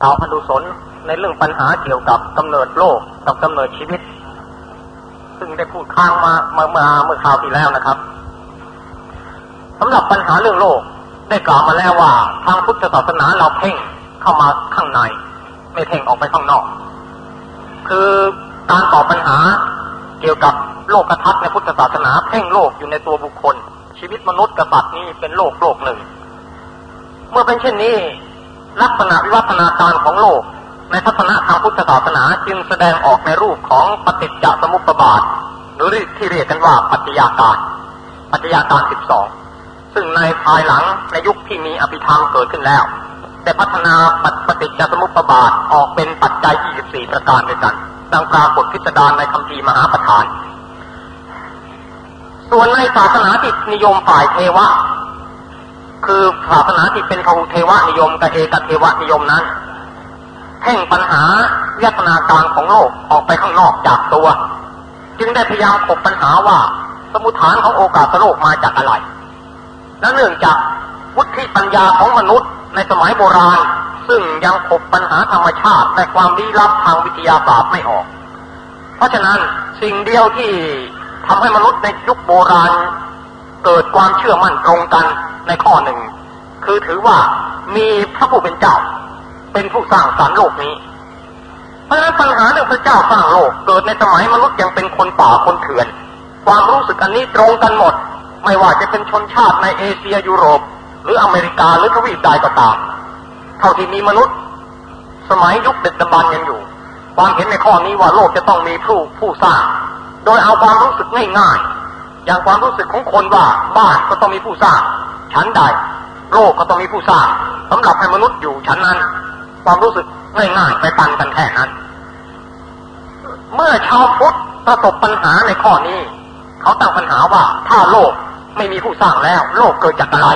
เอาอนุสนในเรื่องปัญหาเกี่ยวกับกำเนิดโลกกับกำเนิดชีวิต ซึ่งได้พูดค้างมาเมื่อเมื่อคราวที่แล้วนะครับสำหรับปัญหาเรื่องโลกได้กล่าวมาแล้วว่า ทางพุทธศาสนาเราเพ่งเข้ามาข้างใน ไม่เพ่งออกไปข้างนอก คือการตอบปัญหาเกี่ยวกับโลกกระทัศน์ในพุทธศาสนาเพ่งโลกอยู่ในตัวบุคคล ชีวิตมนุษย์กษัตริย์นี้เป็นโลกโลกหนึ่ง เมื่อเป็นเช่นนี้ ลักษณะวิวัฒนาการของโลก ในทัศนะทางพุทธศาสนาจึงแสดงออกในรูปของปฏิจจสมุปบาท หรือที่เรียกกันว่าปัจจยาการปัจจยาการสิบสองซึ่งในภายหลังในยุคที่มีอภิธรรมเกิดขึ้นแล้วแต่พัฒนาปฏิจจสมุปบาทออกเป็นปัจจัย 24 ประการด้วยกันดังปรากฏพิสดารในคำพีมหาประธาน ส่วนในศาสนาที่นิยมฝ่ายเทวะ คือศาสนาที่เป็นพหุเทวนิยมกับเอกเทวนิยมนั้นเพ่งปัญหาวิทนาการของโลกออกไปข้างนอกจากตัว จึงได้พยายามขบปัญหาว่าสมุทฐานของโอกาสโลกมาจากอะไร และเนื่องจากวุฒิปัญญาของมนุษย์ในสมัยโบราณ ซึ่งยังพบปัญหาธรรมชาติและความลี้ลับทางวิทยาศาสตร์ไม่ออก เพราะฉะนั้นสิ่งเดียวที่ทำให้มนุษย์ในยุคโบราณ เกิดความเชื่อมั่นตรงกันในข้อหนึ่ง คือถือว่ามีพระผู้เป็นเจ้า เป็นผู้สร้างสรรค์โลกนี้ เพราะฉะนั้นปัญหาเรื่องพระเจ้าสร้างโลก เกิดในสมัยมนุษย์ยังเป็นคนป่าคนเถื่อน ความรู้สึกอันนี้ตรงกันหมด ไม่ว่าจะเป็นชนชาติในเอเชียยุโรป หรืออเมริกาหรือทวีปใดก็ตามเท่าที่มีมนุษย์ สมัยยุคเด็ดดำบรรยังอยู่ ความเห็นในข้อนี้ว่าโลกจะต้องมีผู้ผู้สร้าง โดยเอาความรู้สึกง่ายๆ อย่างความรู้สึกของคนว่าบ้านก็ต้องมีผู้สร้าง ชั้นใด โลกก็ต้องมีผู้สร้างสำหรับให้มนุษย์อยู่ชั้นนั้น ความรู้สึกง่ายๆไปตันกันแค่นั้น เมื่อชาวพุทธประสบปัญหาในข้อนี้ เขาตั้งปัญหาว่าถ้าโลกไม่มีผู้สร้างแล้ว โลกเกิดจากอะไร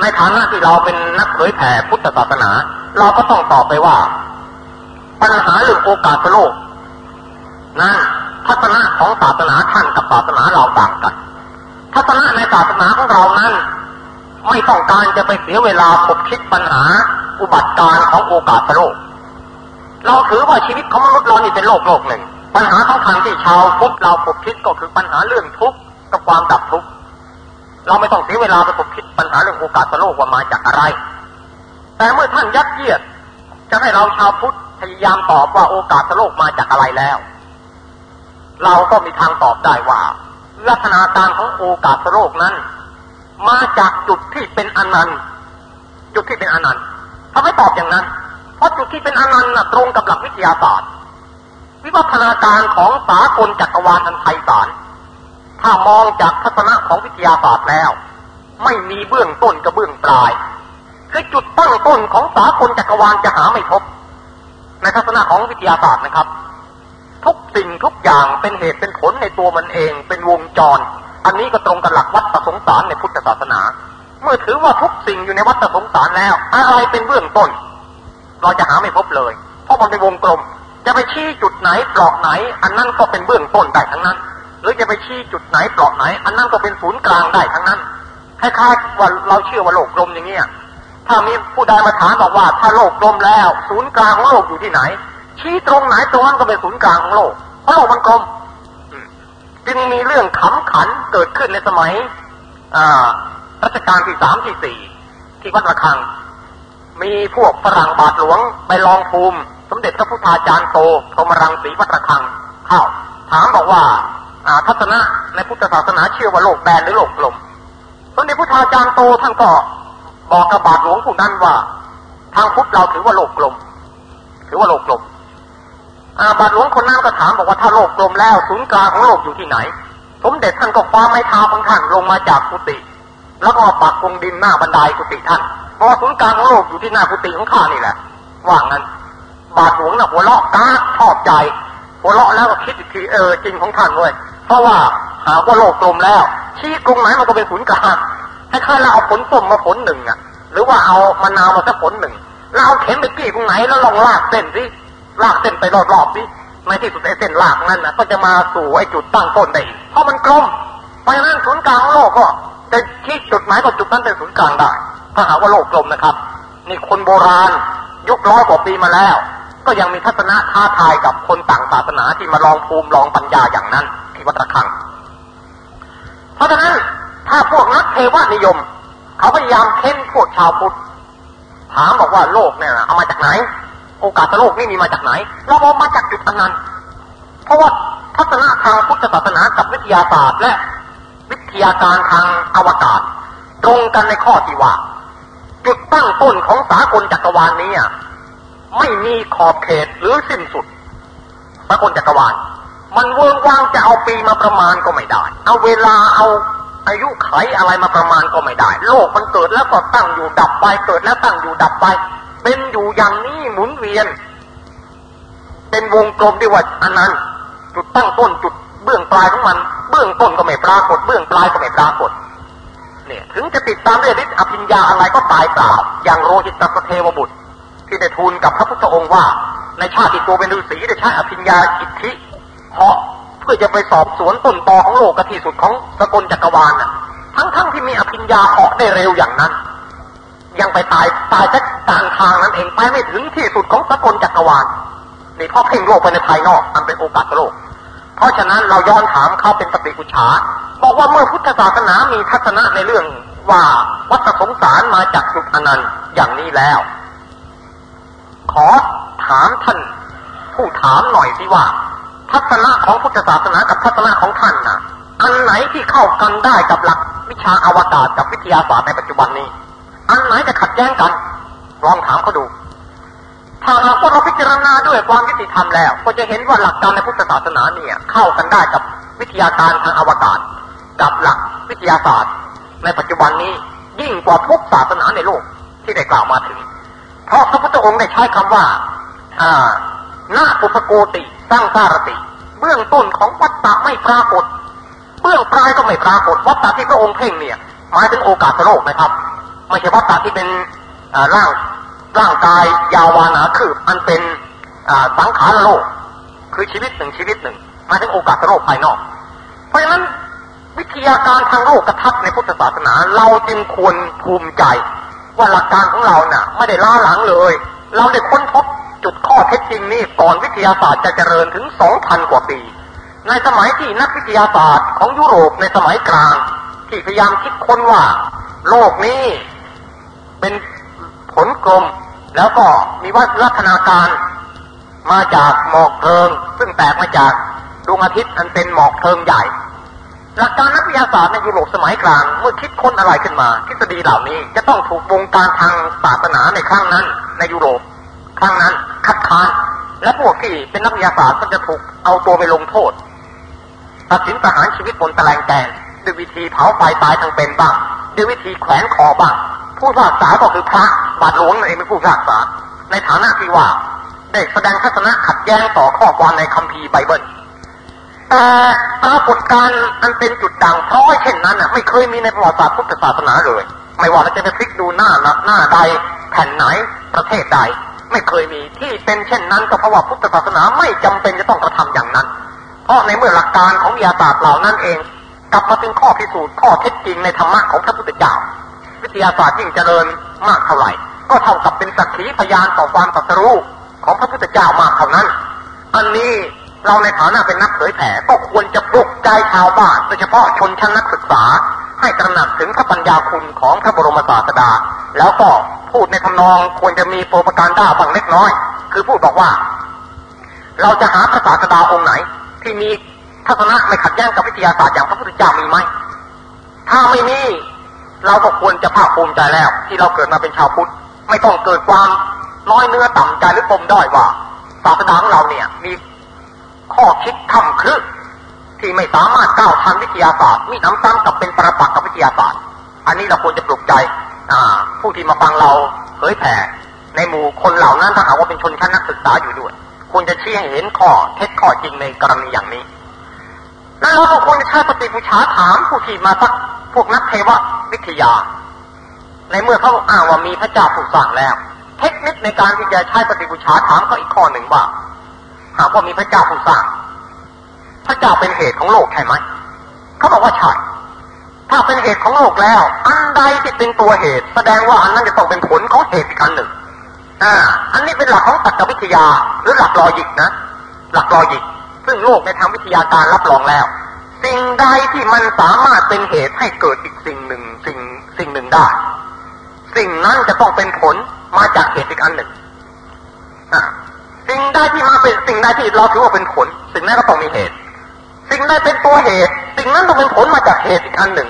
ในฐานะที่เราเป็นนักเผยแผ่พุทธศาสนา เราก็ต้องตอบไปว่า ปัญหาเรื่องโอกาสโลกนั้น ทัศนะของศาสนาท่านกับศาสนาเราต่างกัน ทัศนะในศาสนาของเรานั้น ไม่ต้องการจะไปเสียเวลาคบคิดปัญหา อุบัติการของโอกาสโลก เราถือว่าชีวิตของมนุษย์เรานี่เป็นโลกโลกหนึ่ง ปัญหาสำคัญที่ชาวพุทธเราคบคิดก็คือปัญหาเรื่องทุกข์กับความดับทุกข์ เราไม่ต้องเสียเวลาไปคบคิดปัญหาเรื่องโอกาสโลกว่ามาจากอะไร แต่เมื่อท่านยัดเยียดจะให้เราชาวพุทธพยายามตอบว่าโอกาสโลกมาจากอะไรแล้ว เราก็มีทางตอบได้ว่า ลักษณะการของโอกาสโลกนั้น มาจากจุดที่เป็นอนันต์จุดที่เป็นอนันต์ทำไมตอบอย่างนั้น เพราะจุดที่เป็นอนันต์ตรงกับหลักวิทยาศาสตร์ วิวัฒนาการของสากลจักรวาลอันไพศาลถ้ามองจากทัศนะของวิทยาศาสตร์แล้ว ไม่มีเบื้องต้นกับเบื้องปลาย คือจุดตั้งต้นของสากลจักรวาลจะหาไม่พบในทัศนะของวิทยาศาสตร์นะครับ ทุกสิ่งทุกอย่างเป็นเหตุเป็นผลในตัวมันเอง เป็นวงจร อันนี้ก็ตรงกับหลักวัตฏสงสารในพุทธศาสนา เมื่อถือว่าทุกสิ่งอยู่ในวัฏสงสารแล้ว อะไรเป็นเบื้องต้น เราจะหาไม่พบเลย เพราะมันเป็นวงกลม จะไปชี้จุดไหนปลอกไหน อันนั้นก็เป็นเบื้องต้นได้ทั้งนั้น หรือจะไปชี้จุดไหนเปลาะไหน อันนั้นก็เป็นศูนย์กลางได้ทั้งนั้นคล้ายๆว่าเราเชื่อว่าโลกกลมอย่างเงี้ยถ้ามีผู้ใดมาถามบอกว่าถ้าโลกกลมแล้ว ศูนย์กลางของโลกอยู่ที่ไหน ชี้ตรงไหนตรงนั้นก็เป็นศูนย์กลางของโลกเพราะโลกมันกลมจึงมีเรื่องขำขันเกิดขึ้นในสมัยรัชกาลที่สามที่สี่ที่วัดระฆัง มีพวกฝรั่งบาทหลวงไปลองภูมิ สมเด็จพระพุทธาจารย์โตพรมรังสีวัดระฆังเข้าถามบอกว่าทัศนะในพุทธศาสนาเชื่อว่าโลกแบนหรือโลกกลมสมเด็จพระธาจารย์โตท่านก็บอกกับบาทหลวงผู้นั้นว่า ทางพุทธเราถือว่าโลกกลม ถือว่าโลกกลม บาทหลวงคนนั้นก็ถามบอกว่าถ้าโลกกลมแล้วศูนย์กลางของโลกอยู่ที่ไหน สมเด็จท่านก็คว้าไม้เท้าของท่านลงมาจากกุฏิแล้วก็ปักคงดินหน้าบันไดกุฏิท่านเพราะศูนย์กลางของโลกอยู่ที่หน้ากุฏิของข้านี่แหละว่างั้น บาทหลวงน่ะหัวเราะก้าชอบใจหัวเราะแล้วก็คิดอีกทีเออจริงของท่านเว้ยเพราะว่าหาว่าโลกกลมแล้ว ชี้กรงไหนมันก็เป็นศูนย์กลางให้ค่าเราเอาผลส้มมาผลหนึ่งอะ หรือว่าเอามะนาวมาสักผลหนึ่งเราเอาเข็มไปกี้ตรงไหนแล้วลองลากเส้นสิ ลากเส้นไปรอบๆสิในที่สุดไอ้เส้นลากนั้นนะก็จะมาสู่ไอ้จุดตั้งต้นได้เพราะมันกลมเพราะฉะนั้นศูนย์กลางโลกก็จะชี้จุดไหนก็จุดนั้นเป็นศูนย์กลางได้ ถ้าหาว่าโลกกลมนะครับ นี่คนโบราณยุคร้อยกว่าปีมาแล้ว ก็ยังมีทัศนะท้าทายกับคนต่างศาสนาที่มาลองภูมิลองปัญญาอย่างนั้นที่วัดระฆัง เพราะฉะนั้นถ้าพวกนักเทวนิยม เขาพยายามเค้นพวกชาวพุทธถามบอกว่าโลกเนี่ยเอามาจากไหน โอกาสโลกนี่มีมาจากไหน เราบอกมาจากจุดอันนั้น เพราะว่าทัศนะทางพุทธศาสนากับวิทยาศาสตร์และวิทยาการทางอวกาศ ตรงกันในข้อที่ว่าจุดตั้งต้นของสากลจักรวาลนี้ไม่มีขอบเขตหรือสิ้นสุดสากลจักรวาล มันเวิงว่างจะเอาปีมาประมาณก็ไม่ได้ เอาเวลาเอาอายุไขอะไรมาประมาณก็ไม่ได้ โลกมันเกิดแล้วก็ตั้งอยู่ดับไป เกิดแล้วตั้งอยู่ดับไป อยู่อย่างนี้หมุนเวียน เป็นวงกลมที่ว่าอันนั้น จุดตั้งต้นจุดเบื้องปลายของมัน เบื้องต้นก็ไม่ปรากฏ เบื้องปลายก็ไม่ปรากฏ เนี่ย ถึงจะติดตามด้วยฤทธิ์อภิญญาอะไรก็ตายเปล่าอย่างโรหิตตเทวบุตร ที่ได้ทูลกับพระพุทธองค์ว่า ในชาติตัวเป็นฤาษีได้ใช้อภิญญาอิทธิเหาะเพื่อจะไปสอบสวนต้นตอของโลกที่สุดของสกลจักรวาลน่ะทั้งๆทที่มีอภิญญาเหาะได้เร็วอย่างนั้น ยังไปตายตายจา กกลางทางนั้นเองไปไม่ถึงที่สุดของสกลจักรวาลนี่เพ่อเพ่งโลกไปในภายนอกมันเป็นโอกาสโลก เพราะฉะนั้นเราย้อนถามเขาเป็นปฏิกุชาบอกว่าเมื่อพุทธศาสนามีทัศนะในเรื่องว่าวัฏสงสารมาจากสุดอนันต์อย่างนี้แล้ว ขอถามท่าน ผู้ถามหน่อยสิว่า ทัศนะของพุทธศาสนากับทัศนะของท่านนะอันไหนที่เข้ากันได้กับหลักวิชาอวกาศกับวิทยาศาสตร์ในปัจจุบันนี้ อันไหนจะขัดแย้งกัน ลองถามเขาดู ถ้าหากว่าเราพิจารณาด้วยความยุติธรรมแล้ว ก็จะเห็นว่าหลักการในพุทธศาสนาเนี่ย เข้ากันได้กับวิทยาการทางอวกาศ กับหลักวิทยาศาสตร์ ในปัจจุบันนี้ยิ่งกว่าทุกศาสนาในโลกที่ได้กล่าวมาถึง เพราะพระพุทธองค์ได้ใช้คำว่าอ่าหน้าปุพโกติสร้างสารติ เบื้องต้นของวัตตะไม่ปรากฏ เบื้องปลายก็ไม่ปรากฏ วัตตะที่พระองค์เพ่งเนี่ยหมายถึงโอกาสโลกนะครับ ไม่ใช่วัตตะที่เป็นร่าง ร่างกายยาววานาคืออันเป็นสังขารโลก คือชีวิตหนึ่งชีวิตหนึ่งมาถึงโอกาสโลกภายนอก เพราะฉะนั้นวิทยาการทางโลกกระทัในพุทธศาสนา เราจึงควรภูมิใจ ว่าหลักการของเราเน่ะ ไม่ได้ล้าหลังเลย เราได้ค้นพบจุดข้อเท็จจริงนี้ก่อนวิทยาศาสตร์จะเจริญถึงสองพันกว่าปี ในสมัยที่นักวิทยาศาสตร์ของยุโรปในสมัยกลาง ที่พยายามคิดค้นว่า โลกนี้เป็น ผลกลม แล้วก็มีวัฒนาการ มาจากหมอกเพลิง ซึ่งแตกมาจากดวงอาทิตย์อันเป็นหมอกเพลิงใหญ่ หลักการนักวิทยาศาสตร์ในยุโรปสมัยกลาง เมื่อคิดค้นอะไรขึ้นมาทฤษฎีเหล่านี้จะต้องถูกวงการทางศาสนาในครั้งนั้น ในยุโรปครั้งนั้นคัดค้านและพวกที่เป็นนักวิทยาศาสตร์ก็จะถูกเอาตัวไปลงโทษตัดสินประหารชีวิตบนตะแลงแกนด้วยวิธีเผาไฟตายทั้งเป็นบ้างด้วยวิธีแขวนคอบ้าง ผู้พิพากษาก็คือพระบาทหลวงนั่นเองเป็นผู้พิพากษา ในฐานะที่ว่า ได้แสดงทัศนะขัดแย้งต่อข้อความในคัมภีร์ไบเบิลแต่ปรากฏการณ์อันเป็นจุดด่างพร้อยเช่นนั้นอะไม่เคยมีในประวัติศาสตร์พุทธศาสนาเลย ไม่ว่าเราจะไปพลิกดูหน้าหน้าใดแผ่นไหนประเทศใด ไม่เคยมีที่เป็นเช่นนั้นก็เพราะว่าพุทธศาสนาไม่จำเป็นจะต้องกระทำอย่างนั้น เพราะในเมื่อหลักการของวิทยาศาสตร์เหล่านั้นเอง กลับมาเป็นข้อพิสูจน์ข้อเท็จจริงในธรรมะของพระพุทธเจ้า วิทยาศาสตร์ยิ่งเจริญมากเท่าไหร่ ก็เท่ากับเป็นสักขีพยานต่อความตรัสรู้ของพระพุทธเจ้ามากเท่านั้น อันนี้เราในฐานะเป็นนักเผยแผ่ก็ควรจะปลุกใจชาวบ้านโดยเฉพาะชนชั้นนักศึกษา ให้ตระหนักถึงพระปัญญาคุณของพระบรมศาสดา แล้วก็พูดในทำนองควรจะมีโปรปการด้าบางเล็กน้อย คือพูดบอกว่า เราจะหาพระศาสดาองค์ไหน ที่มีทัศนะไม่ขัดแย้งกับวิทยาศาสตร์อย่างพระพุทธเจ้ามีไหมถ้าไม่มี เราก็ควรจะภาคภูมิใจแล้ว ที่เราเกิดมาเป็นชาวพุทธ ไม่ต้องเกิดความน้อยเนื้อต่ำใจหรือปมด้อยว่าศาสนาของเราเนี่ย มีข้อคิดทำครึที่ไม่สามารถก้าวทันวิทยาศาสตร์มีน้ำซ้ำกับเป็นประปักษ์กับวิทยาศาสตร์ อันนี้เราควรจะปลุกใจผู้ที่มาฟังเราเผยแผ่ในหมู่คนเหล่านั้นถ้าหากว่าเป็นชนชั้นนักศึกษาอยู่ด้วยควรจะชี้ให้เห็นข้อเท็จข้อจริงในกรณีอย่างนี้แล้วเราควรจะใช้ปฏิบูชาถามผู้ที่มาสักพวกนักเทว วิทยา ในเมื่อเขาอ้างว่ามีพระเจ้าผู้สร้างแล้ว เทคนิคในการที่จะใช้ปฏิบูชาถามเขาอีกข้อหนึ่งว่า หากว่ามีพระเจ้าผู้สร้าง พระเจ้าเป็นเหตุของโลกใช่ไหมเขาบอกว่าใช่ถ้าเป็นเหตุของโลกแล้ว อันใดที่เป็นตัวเหตุ แสดงว่าอันนั้นจะต้องเป็นผลของเหตุอีกอันหนึ่งอ่าอันนี้เป็นหลักของตรรกวิทยา หรือหลักลอยิกนะ หลักลอยิก ซึ่งโลกในทางวิทยาการรับรองแล้ว สิ่งใดที่มันสามารถเป็นเหตุให้เกิดอีกสิ่งหนึ่งสิ่งสิ่งหนึ่งได้ สิ่งนั้นจะต้องเป็นผลมาจากเหตุอีกอันหนึ่งสิ่งใดที่มาเป็นสิ่งใดที่เราถือว่าเป็นผล สิ่งนั้นก็ต้องมีเหตุ สิ่งใดเป็นตัวเหตุ สิ่งนั้นต้องเป็นผลมาจากเหตุอีกอันหนึ่ง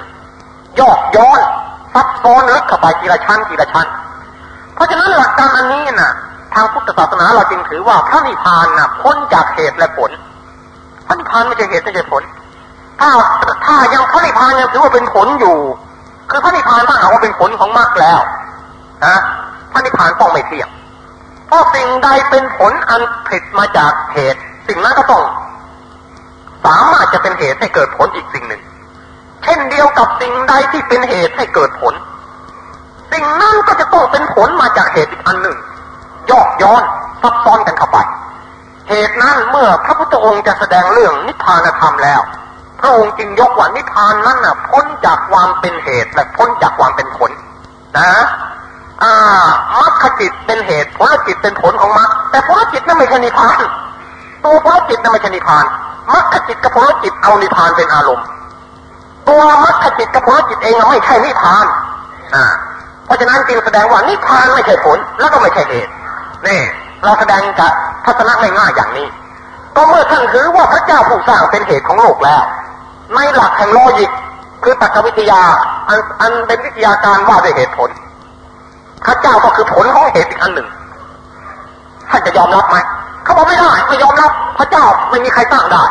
ยอกย้อนซับซ้อนลึกเข้าไปทีละชั้นทีละชั้น เพราะฉะนั้นหลักการอันนี้นะ่ะ ทางพุทธศาสนาเราจึงถือว่าพระนิพพานนะ่ะพ้นจากเหตุและผลพระนิพพานไม่ใช่เหตุไม่ใช่ผล ถ้าถ้ายังพระนิพพานยังถือว่าเป็นผลอยู่ คือพระนิพพานถ้าหากว่าเป็นผลของมรรคแล้วนะพระนิพพานต้องไม่เที่ยงเพราะสิ่งใดเป็นผลอันผิดมาจากเหตุ สิ่งนั้นก็ต้องสามารถจะเป็นเหตุให้เกิดผลอีกสิ่งหนึ่ง เช่นเดียวกับสิ่งใดที่เป็นเหตุให้เกิดผล สิ่งนั้นก็จะต้องเป็นผลมาจากเหตุอีกอันหนึ่งยอกย้อนซับซ้อนกันเข้าไป เหตุนั้นเมื่อพระพุทธองค์จะแสดงเรื่องนิพพานธรรมแล้ว ระองค์จึงยกว่านิพพานนั้นน่ะ พ้นจากความเป็นเหตุและพ้นจากความเป็นผล นะอ่ามรรคจิตเป็นเหตุผลจิตเป็นผลของมรรคแต่ผลจิตนั้นไม่ใช่นิพพานตัวผลจิตนั้นไม่ใช่นิพพานมรรคจิตกับผลจิตเอานิพพานเป็นอารมณ์ตัวมรรคจิตกับผลจิตเองไม่ใช่นิพพาน อ่า เพราะฉะนั้นจึงแสดงว่านิพพานไม่ใช่ผลแล้วก็ไม่ใช่เหตุนี่เราแสดงกับทัศนะง่ายๆอย่างนี้ ก็เมื่อท่านถือว่าพระเจ้าผู้สร้างเป็นเหตุของโลกแล้ว ในหลักแห่งโลจิกคือตรรกวิทยา อันอันเป็นวิทยาการว่าด้วยเหตุผลพระเจ้าก็คือผลของเหตุอีกอันหนึ่งท่านจะยอมรับไหมเขาบอกไม่ได้ไม่ยอมรับพระเจ้าไม่มีใครตั้งได้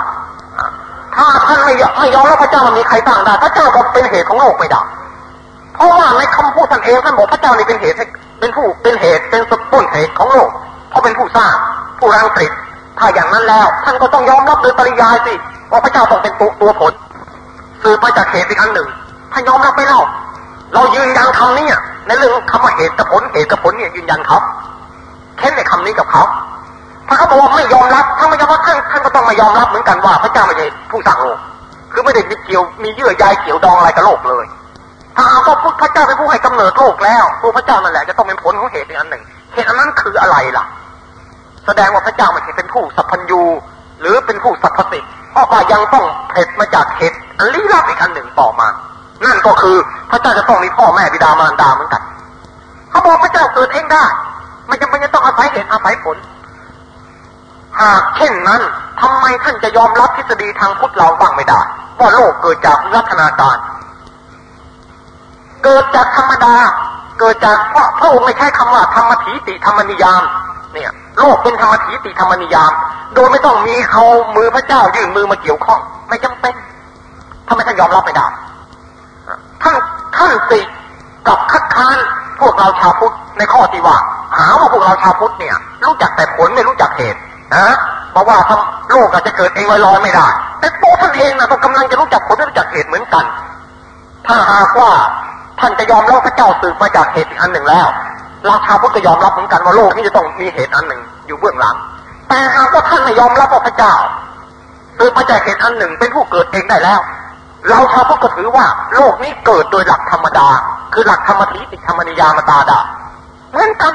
ถ้าท่านไม่ไม่ยอมรับพระเจ้ามันมีใครตั้งได้ พระเจ้าก็เป็นเหตุของโลกไม่ได้เพราะว่าในคำพูดท่านเองท่านบอกพระเจ้านี่เป็นเหตุเป็นผู้เป็นเหตุเป็นสต้นเหตุของโลกเพราะเป็นผู้สร้างผู้รังสรรค์ ถ้าอย่างนั้นแล้ว ท่านก็ต้องยอมรับโดยปริยายสิว่าพระเจ้าต้องเป็นตัวตัวผลสืบมาจากเหตุอีกอันหนึ่งท่านยอมรับไม่เล่า เรายืนยันคำนี้ในเรื่องคำว่าเหตุกับผลเหตุกับผลเนี่ยยืนยันเขาเค้นในคำนี้กับเขาถ้าเขาบอกว่าไม่ยอมรับถ้านไม่ยอมรับท่านท่านก็ต้องไม่ยอมรับเหมือนกันว่าพระเจ้าไม่ใช่ผู้สร้างโลกคือไม่ได้มีเกี่ยวมีเยื่อใยเกี่ยวดองอะไรกับโลกเลย ถ้าเอาก็พุทธพระเจ้าเป็นผู้ให้กำเนิดโลกแล้วตัวพระเจ้านั่นแหละจะต้องเป็นผลของเหตุอันหนึ่งเหตุอันนั้นคืออะไรล่ะ แสดงว่าพระเจ้าไม่ใช่เป็นผู้สัพพัญญู หรือเป็นผู้สัพพสิทธิ์เพราะว่ายังต้องเผดมาจากเหตุอันลี้ลับอีกอันหนึ่งต่อมา นั่นก็คือพระเจ้าจะต้องมีพ่อแม่บิดามารดาเหมือนกันเขาบอกพระเจ้าเกิดเองได้ไม่จำเป็นจะต้องอาศัยเหตุอาศัยผล หากเช่นนั้นทำไมท่านจะยอมรับทฤษฎีทางพุทธเราบ้างไม่ได้ว่าโลกเกิดจากรัตนาการ เกิดจากธรรมดา เกิดจากเพราะพระองค์ไม่ใช้คำว่าธรรมถีติธรรมนิยาม เนี่ยโลกเป็นธรรมถีติธรรมนิยาม โดยไม่ต้องมีเอามือพระเจ้ายื่นมือมาเกี่ยวข้อง ไม่จำเป็นทำไมท่านยอมรับไม่ได้ท่านท่านสิกับคัดค้านพวกเราชาวพุทธในข้อที่ว่า หาว่าพวกเราชาวพุทธเนี่ย รู้จักแต่ผลไม่รู้จักเหตุนะเพราะว่าทำโลกอาจจะเกิดเองลอยๆไม่ได้ แต่ตัวท่านเองนะต้องกำลังจะรู้จักผลและรู้จักเหตุเหมือนกัน ถ้าหากว่าท่านจะยอมรับพระเจ้าสืบมาจากเหตุอีกอันหนึ่งแล้ว เราชาวพุทธก็ยอมรับเหมือนกันว่าโลกนี้จะต้องมีเหตุอันหนึ่งอยู่เบื้องหลัง แต่หากว่าท่านไม่ยอมรับว่าพระเจ้าสืบมาจากเหตุอันหนึ่งเป็นผู้เกิดเองได้แล้ว เราชาวพุทธก็ถือว่า โลกนี้เกิดโดยหลักธรรมดา คือหลักธรรมทิติธรรมนิยามตาดาเหมือนกัน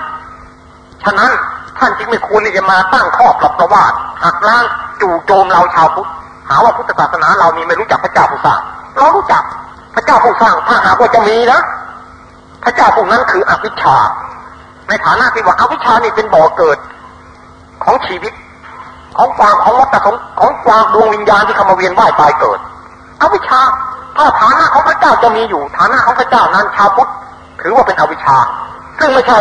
ฉะนั้นท่านจึงไม่ควรที่จะมาตั้งข้อปรับประวาทหักล้างจู่โจมเราชาวพุทธหาว่าพุทธศาสนาเรามีไม่รู้จักพระเจ้าผู้สร้างเรารู้จักพระเจ้าผู้สร้างถ้าหากว่าจะมีนะ พระเจ้าผู้นั้นคืออวิชชา ในฐานะที่ว่าอาวิชชานี่เป็นบ่อเกิดของชีวิต ของความของวัฏสงของความดวงวิญญาณที่เข้ามาเวียนว่ายตายเกิดอวิชชาถ้าฐานะของพระเจ้าจะมีอยู่ ฐานะของพระเจ้านั้นชาวพุทธถือว่าเป็นอวิชชา ซึ่งไม่ใช่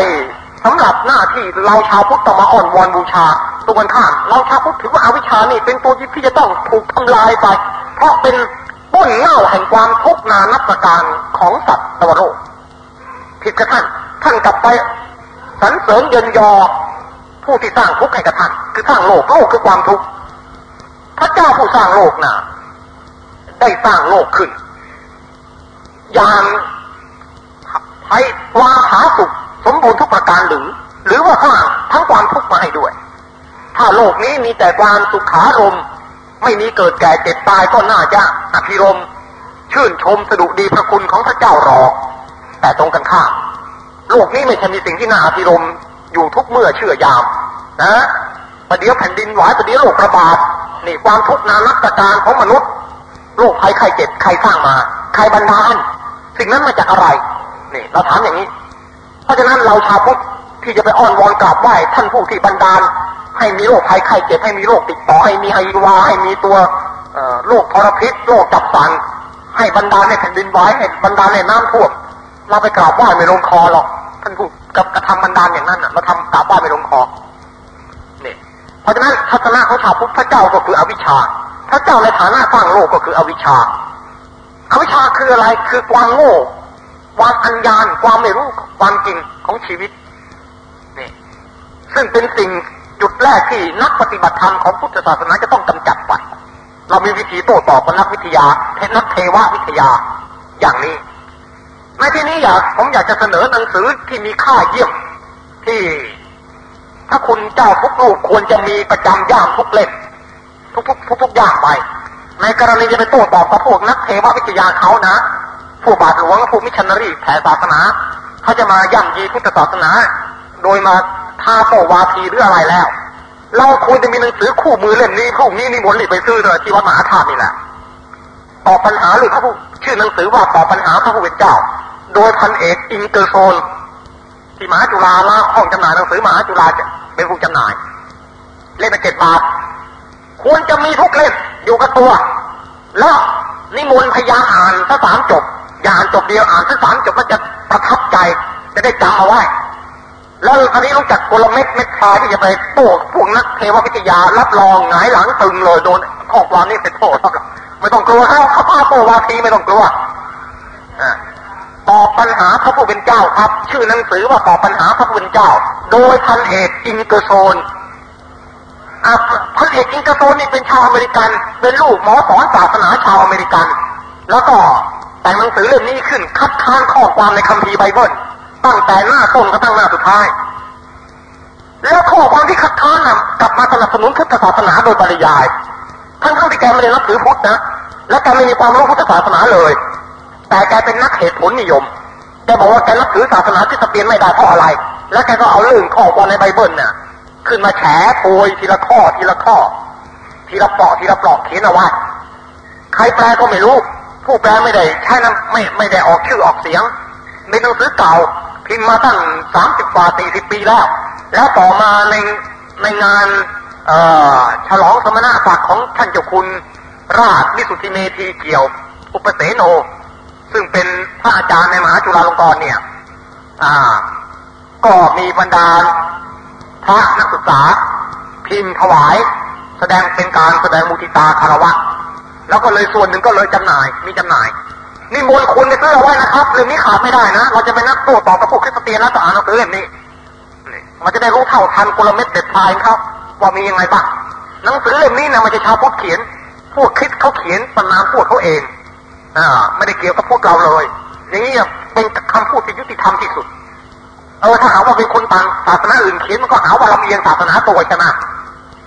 สำหรับหน้าที่เราชาวพุทธต้องมาอ่อนวอนบูชาตัวกันข้ามเราชาวพุทธถือว่าอาวิชชานี่เป็นตัวที่จะต้องถูกทำลายไป เพราะเป็นต้นเง่าแห่งความทุกข์นานับประการของสัตว์ตวโลกผิดกระท่านท่านกลับไป สรรเสริญเยินยอ ผู้ที่สร้างทุกข์ให้กับท่านคือสร้างโลกโลกคือความทุกข์พระเจ้าผู้สร้างโลกน่ะ ได้สร้างโลกขึ้นอย่างให้วาผาสุข สมบูรณ์ทุกประการหรือ หรือว่าสร้างทั้งความทุกข์มาให้ด้วย ถ้าโลกนี้มีแต่ความสุขารมไม่มีเกิดแก่เจ็บตายก็น่าจะอภิรมชื่นชมสดุดีพระคุณของพระเจ้ารอ แต่ตรงกันข้าม โลกนี้ไม่ใช่มีสิ่งที่น่าอภิรมอยู่ทุกเมื่อเชื่อยาม นะประเดี๋ยวแผ่นดินไหวประเดี๋ยวโรคระบาดนี่ความทุกข์นานับประการของมนุษย์โรคภัยไข้เจ็บใครสร้างมา ใครบันดาลสิ่งนั้นมาจากอะไรนี่เราถามอย่างนี้ เพราะฉะนั้นเราชาวพุทธที่จะไปอ้อนวอนกราบไหว้ท่านผู้ที่บันดาล ให้มีโรคภัยไข้เจ็บให้มีโรคติดต่อให้มีไอวาให้มีตัวโรคทรพิษโรคจับสันให้บรรดาในแผ่นดินไหวให้บรรดาในน้ำท่วมเราไปกราบไหว้ไม่ลงคอหรอก ท่านผู้กับกระทำบรรดาอย่างนั้นเราทำกราบไหว้ไม่ลงคอเนี่ยเพราะฉะนั้นทัศนะของชาวพุทธพระเจ้าก็คืออวิชชาพระเจ้าในฐานะสร้างโลกก็คืออวิชชาอวิชชาคืออะไรคือความโง่ความอัญญาณความไม่รู้ความจริงของชีวิตนี่ซึ่งเป็นสิ่งจุดแรกที่นักปฏิบัติธรรมของพุทธศาสนาจะต้องกำจัดไปเรามีวิธีโต้ตอบกับนักวิทยาเทนักเทววิทยาอย่างนี้ ในที่นี้อยากผมอยากจะเสนอหนังสือที่มีค่าเยี่ยม ที่ถ้าคุณเจ้าทุกลูกควรจะมีประจำย่ามทุกเล่มทุกทุกทุกทุกอย่างไป ในกรณีจะไปโต้ตอบกับพวกนักเทววิทยาเขานะ ผู้บาทหลวงผู้มิชันนารีแผ่ศาสนาเขาจะมาย่ำยีพุทธศาสนา โดยมาท่าโตวาทีหรืออะไรแล้ว เราควรจะมีหนังสือคู่มือเล่มนี้พรุ่งนี้นิมนต์รีบไปซื้อเลยที่วัดมหาธาตุนี่แหละตอบปัญหาหรือพระผู้ชื่อหนังสือว่าตอบปัญหาพระผู้เป็นเจ้า โดยพันเอกอิงเกอร์โซนที่มหาจุฬาละห้องจำหน่ายหนังสือมหาจุฬาเป็นผู้จำหน่าย เล่มละเจ็ดบาท ควรจะมีทุกเล่มอยู่กับตัว แล้วนิมนต์พยาอ่านถ้าสามจบ อย่าอ่านจบเดียวอ่านถ้าสามจบมันจะประทับใจ จะได้จำเอาไว้ แล้วอันนี้รู้จักกลเม็ดเม็ดพายที่จะไปโต้พวกนักเทววิทยารับรองหงายหลังตึงเลยโดนข้อความนี้เป็นโทษไม่ต้องกลัวเขาเขาพาโตวาทีไม่ต้องกลัวอ่า ตอบปัญหาพระผู้เป็นเจ้าครับ ชื่อหนังสือว่าตอบปัญหาพระผู้เป็นเจ้า โดยพันเอกอิงเกอร์โซนพันเอกอิงเกอร์ซอลนี่เป็นชาวอเมริกัน เป็นลูกหมอสอนศาสนาชาวอเมริกัน แล้วก็แต่งหนังสือเล่มนี้ขึ้นคัดค้านข้อความในคัมภีร์ไบเบิลตั้งแต่หน้าต้นกระทั่งหน้าสุดท้าย แล้วข้อความที่คัดค้านนำกลับมาสนับสนุนพุทธศาสนาโดยปริยายทั้งทั้งที่แกไม่ได้นับถือพุทธนะและแกไม่มีความรู้พุทธศาสนาเลย แต่แกเป็นนักเหตุผลนิยม แกบอกว่าแกนับถือศาสนาคริสเตียนไม่ได้เพราะอะไร แล้วแกก็เอาเรื่องข้อความในไบเบิลเนี่ยขึ้นมาแฉโพยทีละข้อทีละข้อ ทีละปลอกทีละปลอกเขียนเอาไว้ใครแปลก็ไม่รู้ ผู้แปลไม่ได้ใช่นะไม่ไม่ได้ออกชื่อออกเสียงในหนังสือเก่าพิมพ์มาตั้งสามสิบกว่าสี่สิบปีแล้ว แล้วต่อมาในในงานฉลองสมณศักดิ์ของท่านเจ้าคุณ ราชวิสุทธิเมธีเกี่ยว อุปเสโน ซึ่งเป็นพระอาจารย์ในมหาจุฬาลงกรณ์เนี่ยก็มีบรรดาพระนักศึกษา พิมพ์ถวาย แสดงเป็นการแสดงมุทิตาคารวะ แล้วก็เลยส่วนหนึ่งก็เลยจำหน่าย มีจำหน่าย นี่มนคุณไปซื้อเอาไว้นะครับเรื่องนี้ขาดไม่ได้นะ เราจะไปนักโต้ตอบกับพวกคริสเตียนแล้วจะอ่านหนังสือเล่มนี้มันจะได้รู้เท่าทันกลเม็ดเด็ดพายเขาว่ามียังไงบ้างหนังสือเล่มนี้นะมันจะชาวพุทธเขียน พวกคริสเขาเขียนปนามพวกเขาเอง อ่าไม่ได้เกี่ยวกับพวกเราเลย อย่างนี้เป็นคำพูดที่ยุติธรรมที่สุด เออถ้าหาว่าเป็นคนต่างศาสนาอื่นเขียนมันก็หาว่าลำเอียงศาสนาตัวใช่ไหม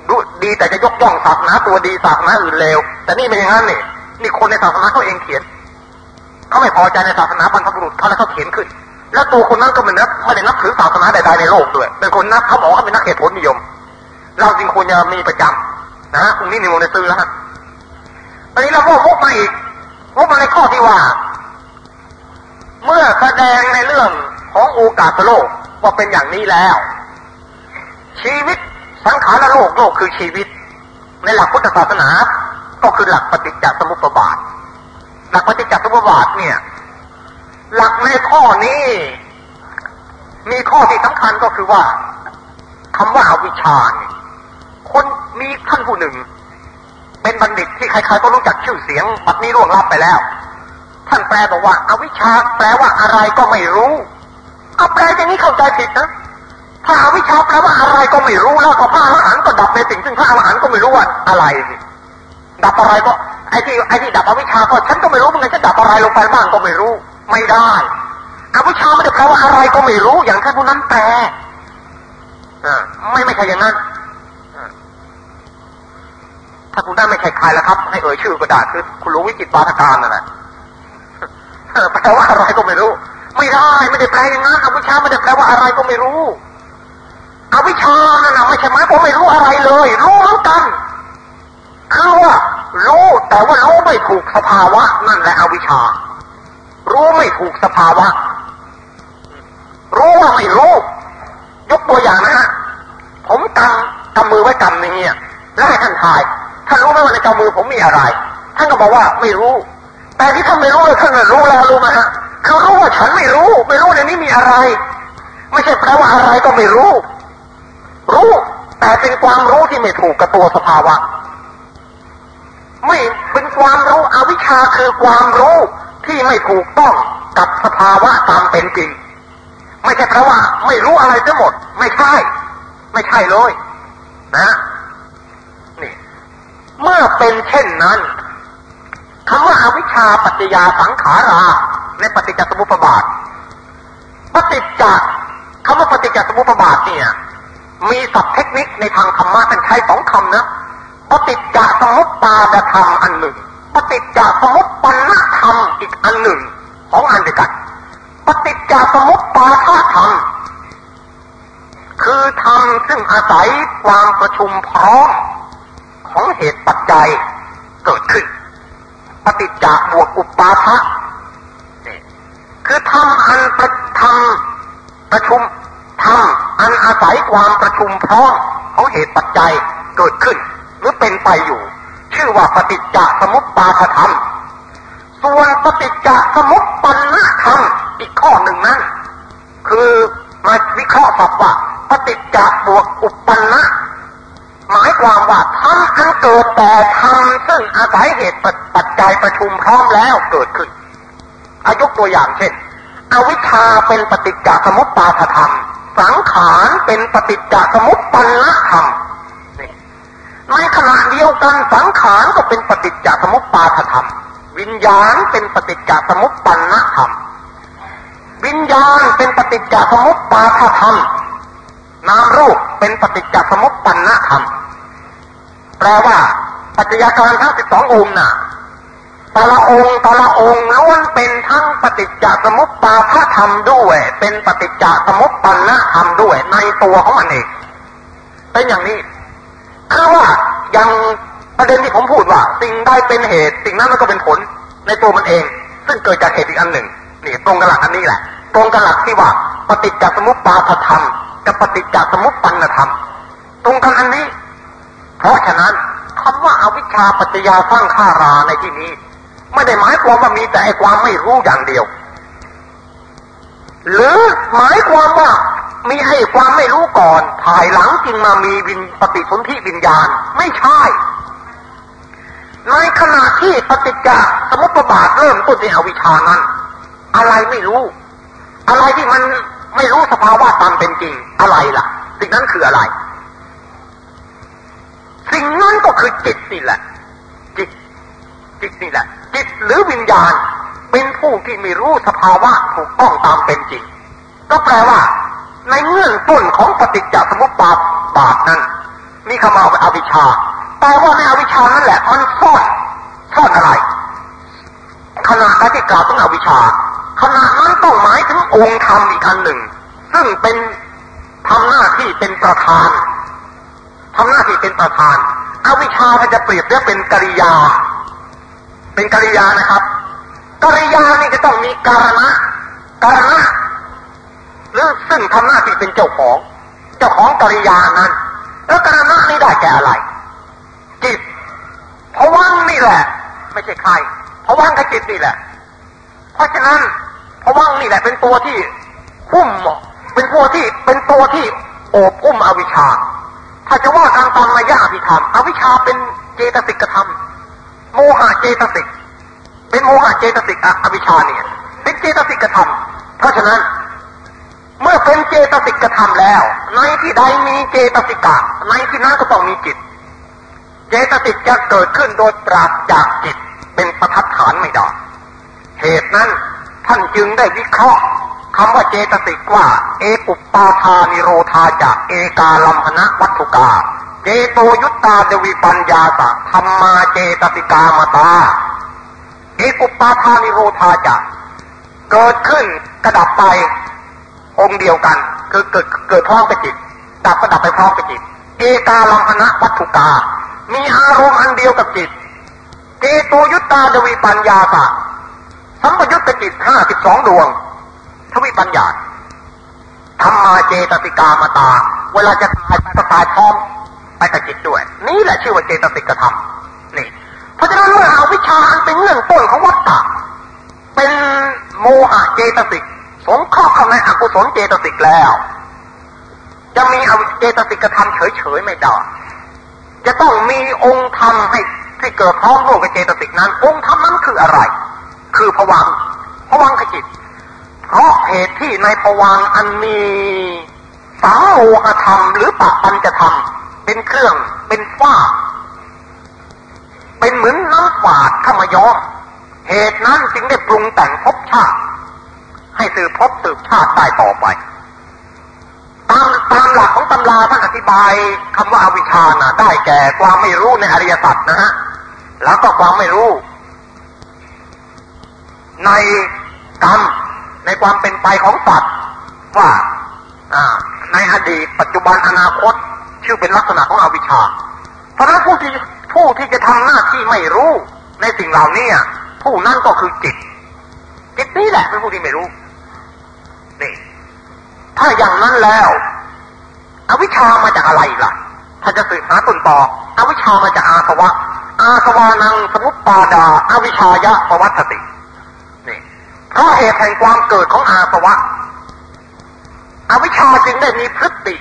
ดูดีแต่จะยกย่องศาสนาตัวดีศาสนาอื่นเลวแต่นี่ไม่อย่างนั้นนี่นี่คนในศาสนาเขาเองเขียนเขาไม่พอใจในศาสนาบรรพบุรุษเขาแล้วเขาเขียนขึ้น แล้วตัวคนนั้นก็ไม่นับไม่ได้นับถือศาสนาใดๆในโลกด้วยเป็นคนนับเขาบอกเขาเป็นนักเหตุผลนิยม เราจริงควรจะมีประจำนะฮะตรงนี้นิวในซื้อแล้วฮะตอนนี้เราวกมาอีก วกมาในข้อที่ว่า เมื่อแสดงในเรื่องของโอกาสโลกว่าเป็นอย่างนี้แล้ว ชีวิตสังขารโลกโลกคือชีวิต ในหลักพุทธศาสนา ก็คือหลักปฏิจจสมุปบาท หลักปฏิจจสมุปบาทเนี่ย หลักในข้อนี้ มีข้อที่สำคัญก็คือว่าคำว่าอาวิชชาเนี่ยคนมีท่านผู้หนึ่ง เป็นบัณฑิตที่ใครๆก็รู้จักชื่อเสียงปัดนี้ร่วงลับไปแล้ว ท่านแปลบอกว่าอาวิชชาแปลว่าอะไรก็ไม่รู้เอาแปลอย่างนี้เข้าใจผิดนะถ้าอาวิชชาแปลว่าอะไรก็ไม่รู้แล้วก็พระอรหันต์ก็ดับในสิ่งซึ่งพระอรหันต์ก็ไม่รู้ว่าอะไร ดับอะไรก็ไอ้ที่ไอ้ที่ดับอวิชชาก็ฉันก็ไม่รู้เหมือนกันจะดับอะไรลงไปบ้างก็ไม่รู้ ไม่ได้อวิชาไม่ได้แปลว่าอะไรก็ไม่รู้อย่างท่านผู้นั้นแปลไม่ไม่ใช่อย่างนั้น ถ้าคุณนั้นไม่ใช่ใครแล้วครับ ให้เอ่ยชื่อกระดาษคือคุณรู้วิจิตบาทการนั่นแหละแปลว่าอะไรก็ไม่รู้ ไม่ได้ไม่ได้แปลอย่างนั้นอวิชาไม่ได้แปลว่าอะไรก็ไม่รู้อวิชชานั่นนะไม่ใช่ไหมผมไม่รู้อะไรเลย รู้เหมือนกัน คือว่ารู้แต่ว่ารู้ไม่ถูกสภาวะ นั่นแหละอวิชชา รู้ไม่ถูกสภาวะ รู้ว่าไม่รู้ ยกตัวอย่างนะฮะผมกำกำมือไว้กำนี้แล้วให้ท่านทาย ท่านรู้ไหมว่าในกำมือผมมีอะไร ท่านก็บอกว่าไม่รู้ แต่ที่ท่านไม่รู้เลยท่านรู้แล้วรู้ไหมฮะคือรู้ว่าฉันไม่รู้ ไม่รู้ในนี้มีอะไร ไม่ใช่แปลว่าอะไรก็ไม่รู้ รู้ แต่เป็นความรู้ที่ไม่ถูกกับตัวสภาวะ ไม่เป็นความรู้อวิชชาคือความรู้ที่ไม่ถูกต้องกับสภาวะตามเป็นจริง ไม่ใช่เพราะว่า ไม่รู้อะไรทั้งหมด ไม่ใช่ ไม่ใช่เลย นะ เป็นเช่นนั้นคำว่าอาวิชชาปัจจยาสังขารา ในปฏิจจสมุปบาท ปฏิจจคำว่าปฏิจจสมุปบาทเนี่ย มีศัพท์เทคนิคในทางธรรมะท่านใช้สองคำนะ ปฏิจจสมุปบาทธรรมอันหนึ่ง ปฏิจจสมุปปนธรรมอีกอันหนึ่ง ของอันเดียวกัน ปฏิจจสมุปบาทธรรมคือธรรมซึ่งอาศัยความประชุมพร้อมของเหตุปัจ จเกิดขึ้นปฏิจจบวกอุปาทะคือธรรมอันประธรรมประชุมธรรมอันอาศัยความประชุมพร้อมของเหตุปัจจัยเกิดขึ้น หรือเป็นไปอยู่ ชื่อว่าปฏิจจสมุปบาทธรรม ส่วนปฏิจจสมุปปนธรรมอีกข้อหนึ่งนั้น คือมาวิเคราะห์สับว่าปฏิจจบวกอุปปนะหมายความว่า ธรรมอันเกิดแต่ธรรมซึ่งอาศัยเหตุปัจจัยประชุมพร้อมแล้วเกิดขึ้น อายกตัวอย่างเช่น อวิชชาเป็นปฏิจจสมุปบาทธรรม สังขารเป็นปฏิจจสมุปปนธรรมในขณะเดียวกันสังขารก็เป็นปฏิจจสมุปบาทธรรม วิญญาณเป็นปฏิจจสมุปปนธรรม วิญญาณเป็นปฏิจจสมุปบาทธรรมนามรูปเป็นปฏิจจสมุปปนธรรม แปลว่าปัจจัยการทั้งสิบสององค์น่ะแต่ละองค์แต่ละองค์ล้วนเป็นทั้งปฏิจจสมุปบาทธรรมด้วย เป็นปฏิจจสมุปปนธรรมด้วย ในตัวของมันเองเป็นอย่างนี้ คือว่าย่างประเด็นที่ผมพูดว่า สิ่งใดเป็นเหตุ สิ่งนั้นมันก็เป็นผล ในตัวมันเอง ซึ่งเกิดจากเหตุอีกอันหนึ่งนี่ตรงกันหลักอันนี้แหละ ตรงกันหลักที่ว่า ปฏิจจสมุปบาทธรรม กับปฏิจจสมุปปนธรรม ตรงกันอันนี้ เพราะฉะนั้นคำว่าอาวิชชาปัจจยาสร้างข้าราในที่นี้ ไม่ได้หมายความว่ามีแต่ความไม่รู้อย่างเดียว หรือหมายความว่ามีให้ความไม่รู้ก่อนภายหลังจึงมามีวินปฏิสนธิวิญญาณไม่ใช่ ในขณะที่ปฏิจจสมุปบาทเริ่มต้นในอวิชานั้น อะไรไม่รู้ อะไรที่มันไม่รู้สภาวะตามเป็นจริงอะไรล่ะสิ่งนั้นคืออะไร สิ่งนั้นก็คือจิตนี่แหละ จิต จิตนี่แหละ จิตหรือวิญญาณ เป็นผู้ที่ไม่รู้สภาวะถูกต้องตามเป็นจริง ก็แปลว่า ในเงื่อนต้นของปฏิจจสมุปบาทบาทนั้น มีคำว่าอวิชชาแต่ว่าในอวิชชานั่นแหละมันซ่อนซ่อนอะไรขณะที่กล่าวถึงอวิชชาขณะนั้นต้องหมายถึงองค์ธรรมอีกอันหนึ่ง ซึ่งเป็นทำหน้าที่เป็นประธาน ทำหน้าที่เป็นประธานอวิชชามันจะเปรียบเรียกเป็นกริยา เป็นกริยานะครับกริยานี่จะต้องมีการณะการณะหรือซึ่งทำหน้าที่เป็นเจ้าของ เจ้าของกริยานั้น แล้วการณะนี่ได้แก่อะไรจิตเพราะว่างนี่แหละ ไม่ใช่ใครเพราะว่างกับจิตนี่แหละ เพราะฉะนั้นเพราะว่างนี่แหละ เป็นตัวที่หุ้มเป็นตัวที่เป็นตัวที่โอบอุ้มอวิชชา ถ้าจะว่าการตามมายาอภิธรรมอวิชชาเป็นเจตสิกธรรม โมหะเจตสิก เป็นโมหะเจตสิกอวิชชาเนี่ยเป็นเจตสิกธรรม เพราะฉะนั้น เมื่อเป็นเจตสิกธรรมแล้ว ในที่ใดมีเจตสิกะ ในที่นั้นก็ต้องมีจิต เจตสิกจะเกิดขึ้นโดยปราศจากจิต เป็นประทัดฐานไม่ได้เหตุนั้นท่านจึงได้วิเคราะห์ คำว่าเจตสิกว่า เอปุปปาทานิโรธาจะเอกาลัมพนะวัตถุกา เจโตยุตตาเดวิปัญญาสะธรรมาเจตสิกามตา เอปุปปาทานิโรธาจะเกิดขึ้นกระดับไปองค์เดียวกัน คือเกิดเกิดพร้อมกับจิต ดับประดับไปพร้อมกับจิต เอกาลัมพนะวัตถุกา มีอารมณ์อันเดียวกับจิต เจโตยุตตาเดวีปัญญาสะสัมปยุตตจิตห้าสิบสองดวง ทวิปัญญาธรรมาเจตสิกามาตา เวลาจะตายก็ตายพร้อมไปกับจิตด้วย นี่แหละชื่อว่าเจตสิกธรรมนี่ เพราะฉะนั้นเมื่อเอาวิชาอันเป็นเงื่อนต้นของวัฏฏะเป็นโมหะเจตสิกสงเคราเข้าในอกุศลเจตสิกแล้ว จะมีอเจตสิกธรรมเฉยๆไม่ได้จะต้องมีองค์ธรรมให้ให้เกิดพร้อมร่วมกับเจตสิกนั้น องค์ธรรมนั้นคืออะไร คือผวังผวังขจิต เพราะเหตุที่ในผวังอันมีสังโมหธรรม หรือปะปัญจธรรม เป็นเครื่องเป็นฝ้า เป็นเหมือนน้ำฝาดเข้ามาย้อมเหตุนั้นจึงได้ปรุงแต่งภพชาติ ให้สืบภพสืบชาติได้ต่อไป ตามตามหลักของตำราท่านอธิบายคำว่าอาวิชชานะได้แก่ความไม่รู้ในอริยสัจนะฮะแล้วก็ความไม่รู้ ในกรรม ในความเป็นไปของสัตว์ว่าในอดีตปัจจุบันอนาคต ชื่อเป็นลักษณะของอวิชชา เพราะฉะนั้นผู้ที่ผู้ที่จะทำหน้าที่ไม่รู้ในสิ่งเหล่านี้ผู้นั่นก็คือจิต จิตนี้แหละเป็นผู้ที่ไม่รู้นี่ถ้าอย่างนั้นแล้ว อวิชชามาจากอะไรล่ะ ถ้าจะสืบหาต้นต่ออวิชชามาจากอาสวะ อาสวานังสมุปปาดาอาวิชายะปวัตติ เพราะเหตุแห่งความเกิดของอาสวะ อวิชชาจึงได้มีพฤติ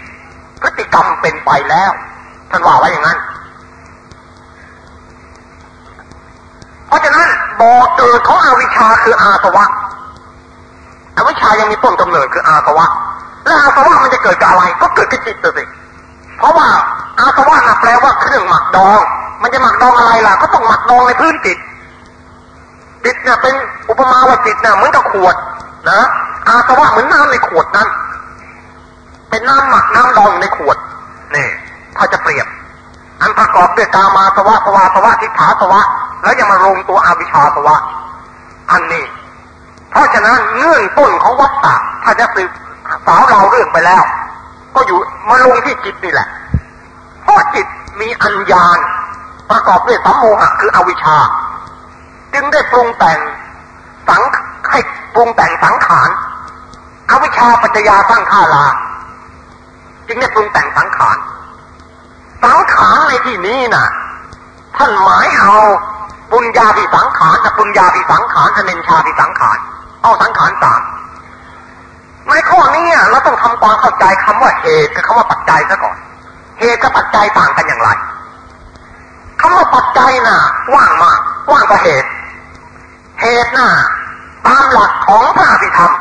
พฤติกรรมเป็นไปแล้ว ท่านว่าไว้อย่างนั้น เพราะฉะนั้นบ่อเกิดของอวิชชาคืออาสวะ อวิชชายังมีต้นกำเนิดคืออาสวะ และอาสวะมันจะเกิดกับอะไร ก็เกิดกับจิตสิเพราะว่าอาสวะน่ะแปลว่าเครื่องหมักดอง มันจะหมักดองอะไรล่ะ ก็ต้องหมักดองในพื้นจิต จิตเนี่ยเป็นอุปมาว่าจิตเนี่ยเหมือนกับขวดนะอาสวะเหมือนน้ำในขวดนั้น เป็นน้ำหมักน้ำดองในขวดนี่ถ้าจะเปรียบ อันประกอบด้วยกามาสวะสวะสวะทิฏฐาสวะ แล้วยังมาลงตัวอวิชชาสวะ อันนี้ เพราะฉะนั้นเงื่อนต้นของวัฏฏะถ้าจะสืบสาวเราเรื่องไปแล้ว ก็อยู่มาลงที่จิตนี่แหละ เพราะจิตมีอัญญาณประกอบด้วยสัมโมหะคืออวิชชา จึงได้ปรุงแต่งสังให้ปรุงแต่งสังขารอวิชชาปัจจยาสร้างข้าลา จึงได้ปรุงแต่งสังขารสังขารในที่นี้น่ะ ท่านหมายเอาปุญญาภิสังขารกับปุญญาภิสังขารอเนนชาภิสังขารเอาสังขารสามในข้อนี้เราต้องทำความเข้าใจคำว่าเหตุกับคำว่าปัจจัยซะก่อน เหตุกับปัจจัยต่างกันอย่างไรคำว่าปัจจัยน่ะว่างมากว่างกว่าเหตุ เหตุน่ะตามหลักของพระอภิธรรม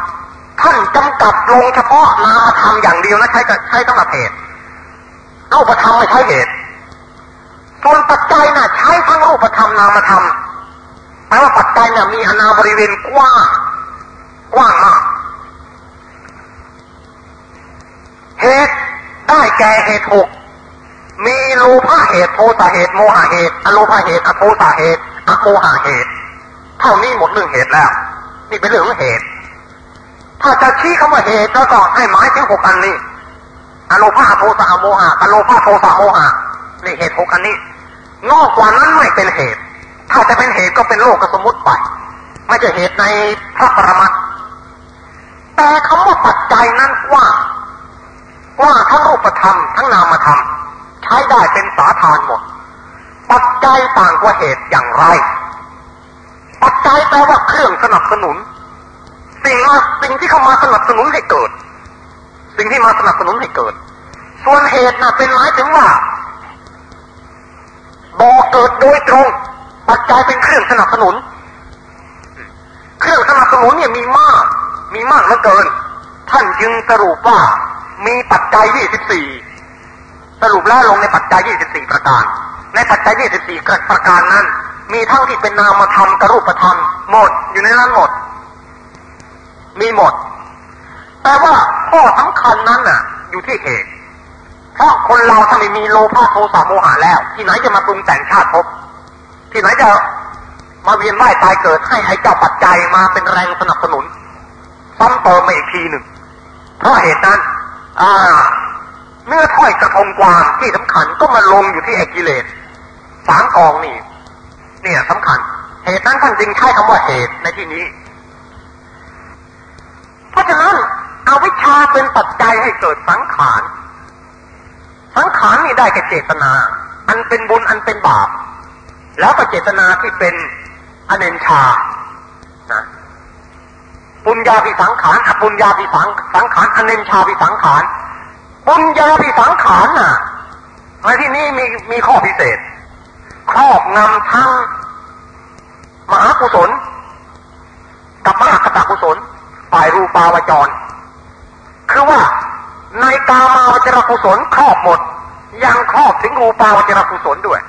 ท่านจำกัดลงเฉพาะนามธรรมอย่างเดียวนะใช้ใช้สำหรับเหตุรูปธรรมไม่ใช้เหตุส่วนปัจจัยน่ะใช้ทั้งรูปธรรมนามธรรมแปลว่าปัจจัยเนี่ยมีอนาบริเวณกว้างกว้างมากเหตุได้แก่เหตุหกมีโลภะเหตุโทสะเหตุโมหะเหตุอโลภะเหตุอโทสะเหตุอโมหะเหตุ เท่านี้หมดเรื่องเหตุแล้ว นี่เป็นเรื่องของเหตุ ถ้าจะชี้คำว่าเหตุแล้วก็ให้หมายถึงหกอันนี้อโลภะโทสะโมหะอโลภะโทสะโมหะนี่เหตุหกอันนี้ นอกกว่านั้นไม่เป็นเหตุ ถ้าจะเป็นเหตุก็เป็นโลกสมมติไป ไม่ใช่เหตุในพระปรมัตแต่คำว่าปัจจัยนั้นว่า ว่าทั้งรูปธรรมทั้งนามธรรม ใช้ได้เป็นสาทานหมด ปัจจัยต่างกว่าเหตุอย่างไร จจัยแปลว่าเครื่องสนับสนุน สิ่งมาสิ่งที่เข้ามาสนับสนุนให้เกิด สิ่งที่มาสนับสนุนให้เกิด ส่วนเหตุน่ะเป็นหมายถึงว่าบ่อเกิดโดยตรง ปัจจัยเป็นเครื่องสนับสนุน เครื่องสนับสนุนเนี่ยมีมาก มีมากเหลือเกิน ท่านจึงสรุปว่ามีปัจจัย 24 สรุปแล้วลงในปัจจัย 24 ประการ ในปัจจัย24ประการนั้น มีทั้งที่เป็นนามธรรมกับรูปธรรมหมดอยู่ในนั้นหมด มีหมด แต่ว่าข้อสำคัญนั้นน่ะ อยู่ที่เหตุเพราะคนเราถ้าไม่มีโลภะโทสะโมหะแล้ว ที่ไหนจะมาปรุงแต่งชาติภพที่ไหนจะมาเวียนว่ายตายเกิดให้ไอ้เจ้าปัจจัยมาเป็นแรงสนับสนุนซ้ำเติมมาอีกทีหนึ่งเพราะเหตุนั้น อ่า เนื้อถ้อยกระทงกวางที่สำคัญก็มาลงอยู่ที่ไอกิเลส สามกองนี่ เนี่ยสำคัญ เหตุนั้นท่านจึงใช้คำว่าเหตุในที่นี้ เพราะฉะนั้นอวิชชาเป็นปัจจัยให้เกิดสังขาร สังขารนี่ได้แก่เจตนา อันเป็นบุญอันเป็นบาป แล้วก็เจตนาที่เป็นอเนนชานะปุญญาภิสังขารอปุญญาภิสังสังขารอเนนชาภิสังขารปุญญาภิสังขารน่ะในที่นี้มีมีข้อพิเศษ ครอบงำทั้งมหากุศล กับมหากตกุศลฝ่ายรูปาวจร คือว่าในกามาวจรกุศลครอบหมด ยังครอบถึงรูปาวจรกุศลด้วย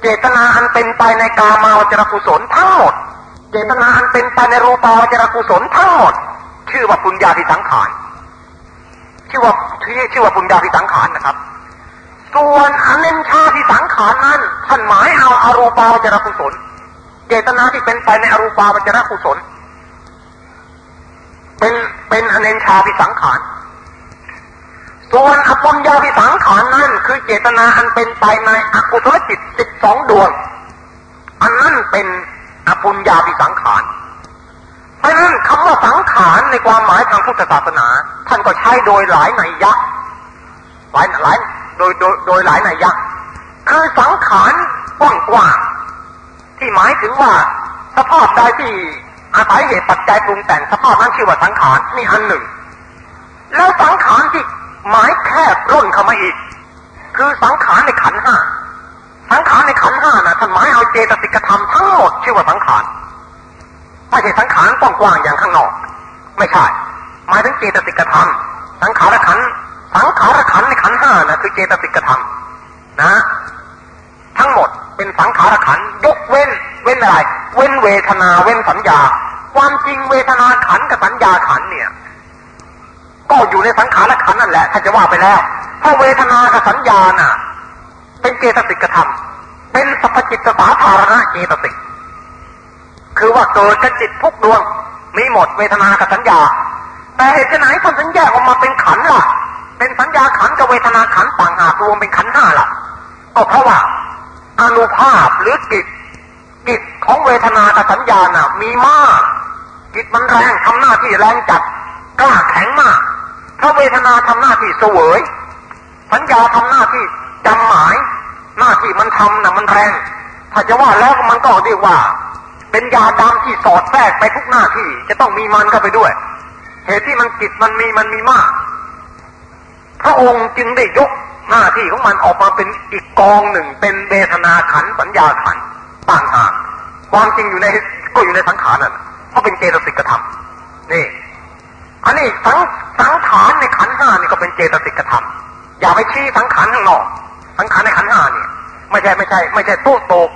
เจตนาอันเป็นไปในกามาวจรกุศลทั้งหมด เจตนาอันเป็นไปในรูปาวจรกุศลทั้งหมด ชื่อว่าปุญญาภิสังขารชื่อว่าชื่อชื่อว่าปุญญาภิสังขารนะครับ ส่วนอเนนชาภิสังขารนั้นท่านหมายเอาอารูปาวจรกุศล เจตนาที่เป็นไปในอรูปาวจรกุศล เป็นเป็นอเนนชาภิสังขาร ส่วนอปุญญาภิสังขารนั้นคือเจตนาอันเป็นไปในอกุศลจิตสิบสองดวง อันนั้นเป็นอปุญญาภิสังขารเพราะนั้นคำว่าสังขารในความหมายทางพุทธศาสนา ท่านก็ใช้โดยหลายนัยยะหลายหลาย โดยโดยโดยหลายนัยยะคือสังขารกว้างกว่าที่หมายถึงว่าสภาพใดที่อาศัยเหตุปัจจัยปรุงแต่งสภาพนั้นชื่อว่าสังขารนี่อันหนึ่ง แล้วสังขารที่หมายแคบร่นเข้ามาอีก คือสังขารในขันห้าสังขารในขันห้านะท่านหมายเอาเจตสิกธรรมทั้งหมดชื่อว่าสังขารไม่ใช่สังขารกว้างๆอย่างข้างนอก ไม่ใช่หมายถึงเจตสิกธรรมสังขารขัน สังขารขันในขันห้านะคือเจตสิกธรรมนะ ทั้งหมดเป็นสังขารขันยกเว้น เว้นอะไร เว้นเวทนาเว้นสัญญา ความจริงเวทนาขันกับสัญญาขันเนี่ย ก็อยู่ในสังขารขันนั่นแหละถ้าจะว่าไปแล้วเพราะเวทนากับสัญญาน่ะ เป็นเจตสิกธรรม เป็นสัพจิตสาธารณะเจตสิกคือว่าเกิดกับจิตทุกดวงมีหมดเวทนากับสัญญา แต่เหตุไหนท่านสัญญาออกมาเป็นขันล่ะ เป็นสัญญาขันกับเวทนาขันต่างหากรวมเป็นขันห้าล่ะก็เพราะว่าอนุภาพหรือกิจกิจของเวทนากับสัญญาน่ะ มีมากกิจมันแรงทำหน้าที่แรงจัดกล้าแข็งมากถ้าเวทนาทำหน้าที่เสวย สัญญาทำหน้าที่จำหมาย หน้าที่มันทำน่ะมันแรง ถ้าจะว่าแล้วมันก็เรียกว่า เป็นยาดำที่สอดแทรกไปทุกหน้าที่จะต้องมีมันเข้าไปด้วย เหตุที่มันกิจมันมีมันมีมาก พระองค์จึงได้ยกหน้าที่ของมันออกมาเป็นอีกกองหนึ่ง เป็นเวทนาขันสัญญาขันต่างหากความจริงอยู่ในก็อยู่ในสังขารนั่นเพราะเป็นเจตสิกธรรมนี่อันนี้สังสังขารในขันห้านี่ก็เป็นเจตสิกธรรม อย่าไปชี้สังขารข้างนอก สังขารในขันห้านี่ไม่ใช่ไม่ใช่ ไม่ใช่ตู้โตก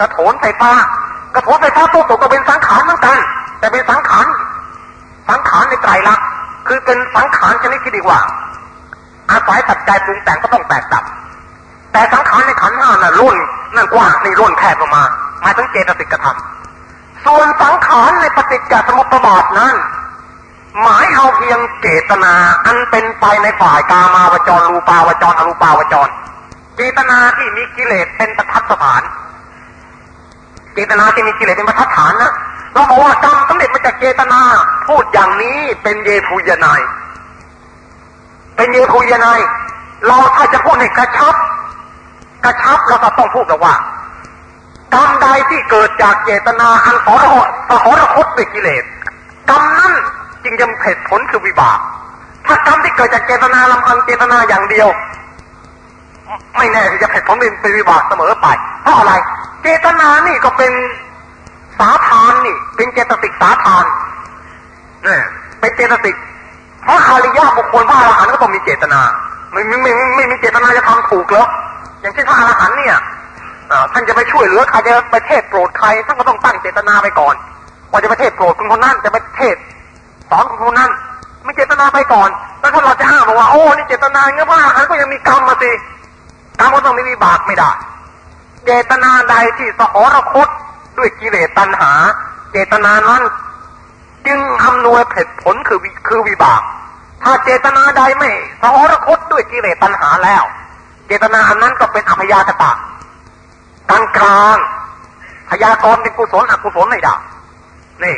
กระโถนไฟฟ้ากระโถนไฟฟ้าตู้โตกก็เป็นสังขารเหมือนกัน แต่เป็นสังขารสังขารในไตรลักษณ์คือเป็นสังขารชนิดที่ดีกว่า อาศัยปัจจัยปรุงแต่งก็ต้องแตกดับ แต่สังขารในขันห้าน่ะรุ่นนั่นกว้างนี่รุ่นแคบลงมาหมายถึงเจตสิกธรรมส่วนสังขารในปฏิจจสมุปบาทนั้น หมายเอาเพียงเจตนาอันเป็นไปในฝ่ายกามาวจรรูปาวจรอรูปาวจร เจตนาที่มีกิเลสเป็นประทัดสถาน เจตนาที่มีกิเลสเป็นประทัดฐานนะเราบอกว่ากรรมสำเร็จมาจากเจตนา พูดอย่างนี้เป็นเยภูยนาย เป็นเยภูยนายเราถ้าจะพูดให้กระชับ กระชับเราก็ต้องพูดแบบว่ากรรมใดที่เกิดจากเจตนาอันสอรสหรคตด้วยกิเลสกรรมนั้นจึงจะเหตุผลคือวิบาก ถ้ากรรมที่เกิดจากเจตนาลำพังเจตนาอย่างเดียว ไม่แน่ที่จะเหตุผลเป็นวิบากเสมอไป เพราะอะไร เจตนานี่ก็เป็นสาทานนี่ เป็นเจตสิกสาทานเนี่ยเป็นเจตสิก เพราะอริยบุคคลพระอรหันต์ก็ต้องมีเจตนา ไม่ไม่ไม่ไม่มีเจตนาจะทำถูกหรออย่างเช่นพระอรหันต์เนี่ยท่านจะไปช่วยเหลือใครจะไปเทศโปรดใครท่านก็ต้องตั้งเจตนาไปก่อนว่าจะไปเทศโปรดคนคนนั้นจะไปเทศสอนคนคนนั้นไม่เจตนาไปก่อน แล้วถ้าเราจะอ้างบอกว่าโอ้นี่เจตนาเงี้ยว่าอันก็ยังมีกรรมมาสิกรรมก็ต้องไม่มีบาปไม่ได้ เจตนาใดที่สหรคตด้วยกิเลสตัณหา เจตนานั้น จึงอำนวยผลผลคือคือวิบาก ถ้าเจตนาใดไม่สหรคตด้วยกิเลสตัณหาแล้ว เจตนาอันนั้นก็เป็นอภยากตะกลางกลางพยากรเป็นกุศลอกุศลไม่ได้นี่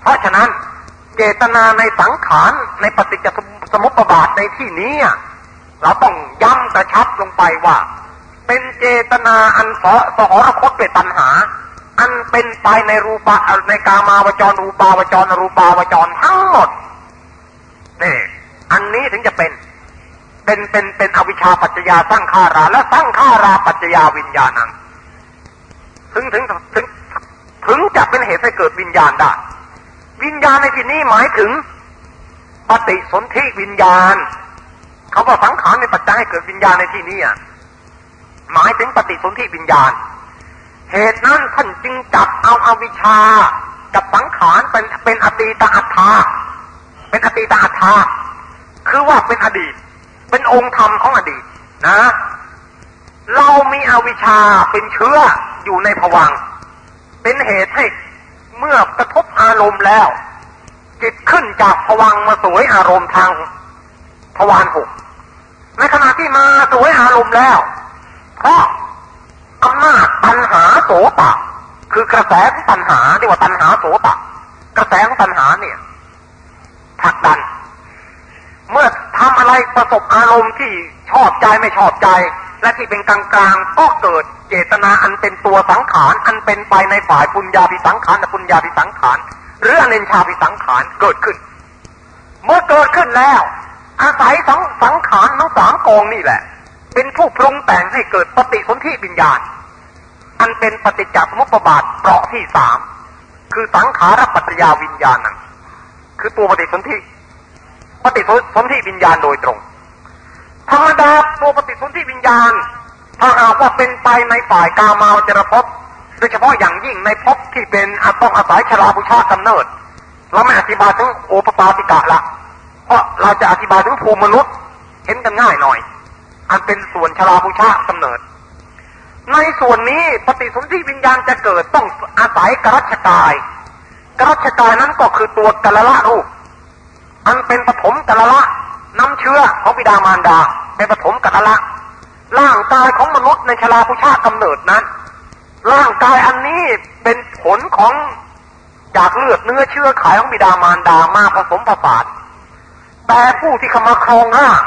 เพราะฉะนั้นเจตนาในสังขารในปฏิจจสมุปบาทในที่นี้เราต้องย้ำกระชับลงไปว่า เป็นเจตนาอันสอสหรคตด้วยตัณหา อันเป็นไปในรูปะในกามาวจรรูปาวจรรูปาวจรทั้งหมดนี่อันนี้ถึงจะเป็น เป็นเป็นเป็นอวิชชาปัจจยาสร้างขารา และสร้างขาราปัจจยาวิญญาณังถึงถึงถึงถึงจะเป็นเหตุให้เกิดวิญญาณได้ วิญญาณในที่นี้หมายถึง ปฏิสนธิวิญญาณเขาบอกสังขารในปัจจัยให้เกิดวิญญาณในที่นี้หมายถึงปฏิสนธิวิญญาณ เหตุนั้นท่านจึงจับเอาอาวิชชา กับสังขารเป็นเป็นอตีตอัตถาเป็นอตีตอัตถาคือว่าเป็นอดีต เป็นองค์ธรรมของอดีตนะ เรามีอวิชชาเป็นเชื้ออยู่ในผวังเป็นเหตุให้เมื่อกระทบอารมณ์แล้ว จิตขึ้นจากผวังมาสวยอารมณ์ทางทวารหกในขณะที่มาสวยอารมณ์แล้ว เพราะ อำนาจตัณหาโสตะ คือกระแสของตัณหาเรียกว่าตัณหาโสตะ กระแสของตัณหาเนี่ยผลักดัน เมื่อทำอะไรประสบอารมณ์ที่ชอบใจไม่ชอบใจ และที่เป็นกลางๆก็เกิดเจตนาอันเป็นตัวสังขารอันเป็นไปในฝ่ายปุญญาภิสังขารและปุญญาภิสังขารหรืออเนนชาภิสังขารเกิดขึ้น เมื่อเกิดขึ้นแล้ว อาศัยสังสังขารทั้งสามกองนี่แหละ เป็นผู้ปรุงแต่งให้เกิดปฏิสนธิวิญญาณ อันเป็นปฏิจจสมุปบาทเปราะที่สามคือสังขารปัจจยาวิญญาณนั่นคือตัวปฏิสนธิปฏิสนธิวิญญาณโดยตรงธรรมดาตัวปฏิสนธิวิญญาณ ถ้าหากว่าเป็นไปในฝ่ายกามาวจรภพโดยเฉพาะอย่างยิ่งในภพที่เป็นอาต้องอาศัยชราบุชากำเนิดเราไม่อธิบายถึงโอปปาติกะละเพราะเราจะอธิบายถึงภูมิมนุษย์เห็นกันง่ายหน่อย อันเป็นส่วนชราบุชากำเนิด ในส่วนนี้ปฏิสนธิวิญญาณจะเกิดต้องอาศัยกรัชกายกรัชกายนั้นก็คือตัวกะละละรูป อันเป็นปฐมกะละละน้ำเชื้อของบิดามารดาเป็นปฐมกะละละร่างกายของมนุษย์ในชราพุชากำเนิดนั้น ร่างกายอันนี้เป็นผลของจากเลือดเนื้อเชื้อไขของบิดามารดามาผสมผสานแต่ผู้ที่เข้ามาครองร่าง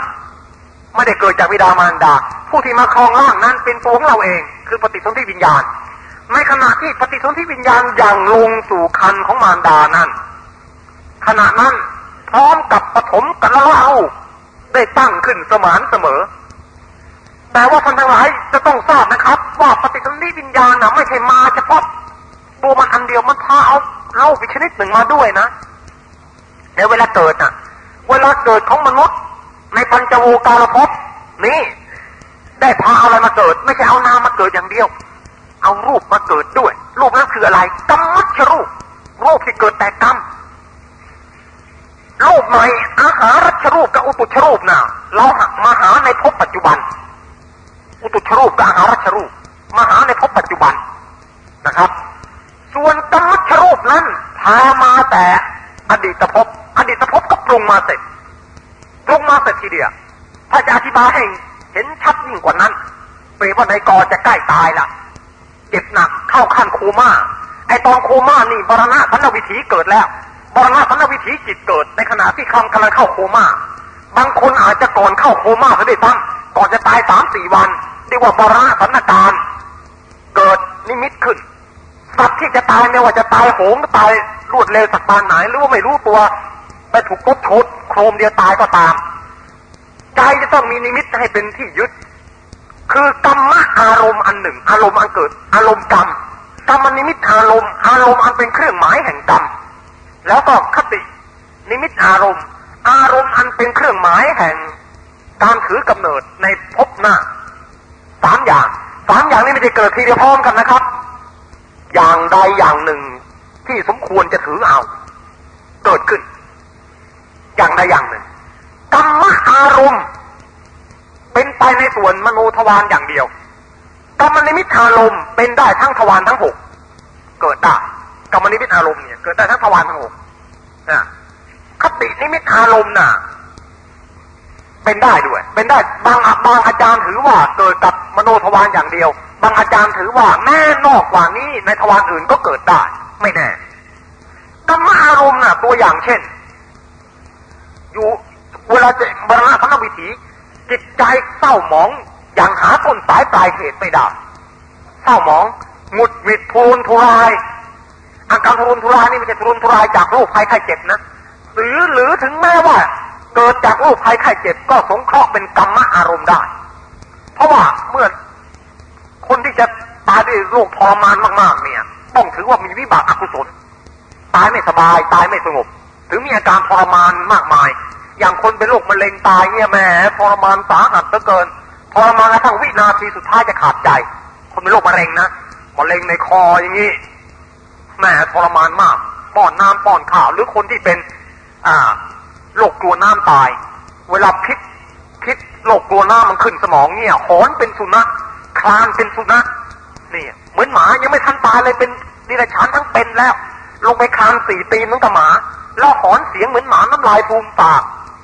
ไม่ได้เกิดจากบิดามารดา ผู้ที่มาครองร่างนั้นเป็นตัวของเราเอง คือปฏิสนธิวิญญาณ ในขณะที่ปฏิสนธิวิญญาณอย่างลงสู่คันของมารดานั้น ขณะนั้นพร้อมกับปฐมกันเล่าได้ตั้งขึ้นสมานเสมอ แต่ว่าท่านทั้งหลายจะต้องทราบนะครับ ว่าปฏิสนธิวิญญาณนะไม่ใช่มาเฉพาะตัวมันอันเดียวมันพาเอาเล่าอีกชนิดหนึ่งมาด้วยนะในเวลาเกิดน่ะ เวลาเกิดของมนุษย์ ในปัญจโวการภพนี่ได้พาเอาอะไรมาเกิด ไม่ใช่เอานามมาเกิดอย่างเดียว เอารูปมาเกิดด้วย รูปนั้นคืออะไรกรรมัชรูปรูปที่เกิดแต่กรรมรูปใหม่อาหารัชรูปกับอุตุชรูปน่ะเราหักมาหาในภพปัจจุบัน อุตุชรูปกับอาหารัชรูปมาหาในภพปัจจุบันนะครับ ส่วนกรรมัชรูปนั้นพามาแต่อดีตภพอดีตภพก็ปรุงมาเสร็จ ปรุงมาเสร็จทีเดียวถ้าจะอธิบายให้เห็นชัดยิ่งกว่านั้นเปรียบว่าในกอจะใกล้ตายละเจ็บหนักเข้าขั้นโคม่า ไอตอนโคม่านี่บรณะสันวิถีเกิดแล้วบรณะสันวิถีจิตเกิด ในขณะที่คำกำลังเข้าโคม่า บางคนอาจจะก่อนเข้าโคม่าซะด้วยซ้ำก่อนจะตายสามสี่วันเรียกว่าบรณะสันการเกิดนิมิตขึ้นสัตว์ที่จะตายไม่ว่าจะตายโหงตายรวดเร็วสักปานไหนหรือว่าไม่รู้ตัว ไปถูกกดชดโครมเดียวตายก็ตาม ใจจะต้องมีนิมิตให้เป็นที่ยึด คือกรรมะอารมณ์อันหนึ่ง อารมณ์อันเกิด อารมณ์กรรมกรรมนิมิตอารมณ์ อารมณ์อันเป็นเครื่องหมายแห่งกรรมแล้วก็คติ นิมิตอารมณ์ อารมณ์อันเป็นเครื่องหมายแห่ง การถือกำเนิดในภพหน้าสามอย่างสามอย่างนี้ไม่ได้เกิดทีเดียวพร้อมกันนะครับ อย่างใดอย่างหนึ่งที่สมควรจะถือเอา เกิดขึ้น อย่างใดอย่างหนึ่งกรรมอารมณ์เป็นไปในส่วนมโนทวารอย่างเดียวกรรมนิมิตอารมณ์เป็นได้ทั้งทวารทั้งหกเกิดได้กรรมนิมิตอารมณ์เนี่ยเกิดได้ทั้งทวารทั้งหกนะคตินิมิตอารมณ์น่ะ เป็นได้ด้วย เป็นได้บางบางอาจารย์ถือว่าเกิดกับมโนทวารอย่างเดียว บางอาจารย์ถือว่าแม้นอกกว่านี้ในทวารอื่นก็เกิดได้ ไม่แน่กรรมอารมณ์น่ะ ตัวอย่างเช่น เวลาจะมรณาสันนวิถี จิตใจเศร้าหมองอย่างหาต้นสายปลายเหตุไม่ได้เศร้าหมองหงุดหงิดทูนทุราย อาการทุรนทุรายนี่ไม่ใช่ทุรนทุรายจากโรคภัยไข้เจ็บนะหรือหรือถึงแม้ว่า เกิดจากโรคภัยไข้เจ็บก็สงเคราะห์เป็นกรรมอารมณ์ได้ เพราะว่าเมื่อคนที่จะตายด้วยโรคทรมานมากๆ เนี่ย ต้องถือว่ามีวิบากอกุศล ตายไม่สบายตายไม่สงบ ถึงมีอาการทรมานมากมาย อย่างคนเป็นโรคมะเร็งตายเนี่ยแหมทรมานสาหัสเหลือเกินทรมานกระทั่งวินาทีสุดท้ายจะขาดใจ คนเป็นโรคมะเร็งนะมะเร็งในคออย่างนี้แหมทรมานมากป้อนน้ำป้อนข้าวหรือคนที่เป็น อ่าโรคกลัวน้ำตาย เวลาพิษพิษโรคกลัวน้ำมันขึ้นสมองเนี่ยหอนเป็นสุนัขคลานเป็นสุนัขนี่เหมือนหมายังไม่ทันตายเลยเป็นนิรชานทั้งเป็นแล้ว ลงไปคลานสี่ตีนเหมือนกับหมา แล้วหอนเสียงเหมือนหมาน้ำลายฟูมปาก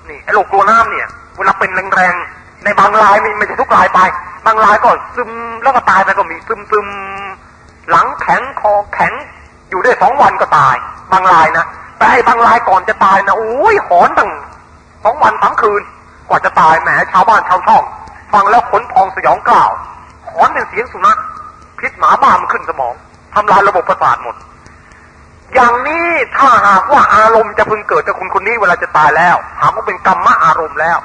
นี่ไอ้โรคกลัวน้ำเนี่ยเวลาเป็นแรงๆในบางรายไม่ใช่ทุกรายไป บางรายก็ซึมแล้วก็ตายไปก็มีซึมซึมหลังแข็งคอแข็ง อยู่ได้สองวันก็ตาย บางรายนะแต่ไอ้บางรายก่อนจะตายนะโอ้ยหอนตั้งสองวันทั้งคืนกว่าจะตายแหมชาวบ้านชาวช่อง ฟังแล้วขนพองสยองกล่าวหอนเป็นเสียงสุนัขพิษหมาบ้ามันขึ้นสมองทำลายระบบประสาทหมด อย่างนี้ถ้าหากว่าอารมณ์จะพึงเกิดกับคนคนนี้เวลาจะตายแล้ว หากว่าเป็นกรรมะอารมณ์แล้ว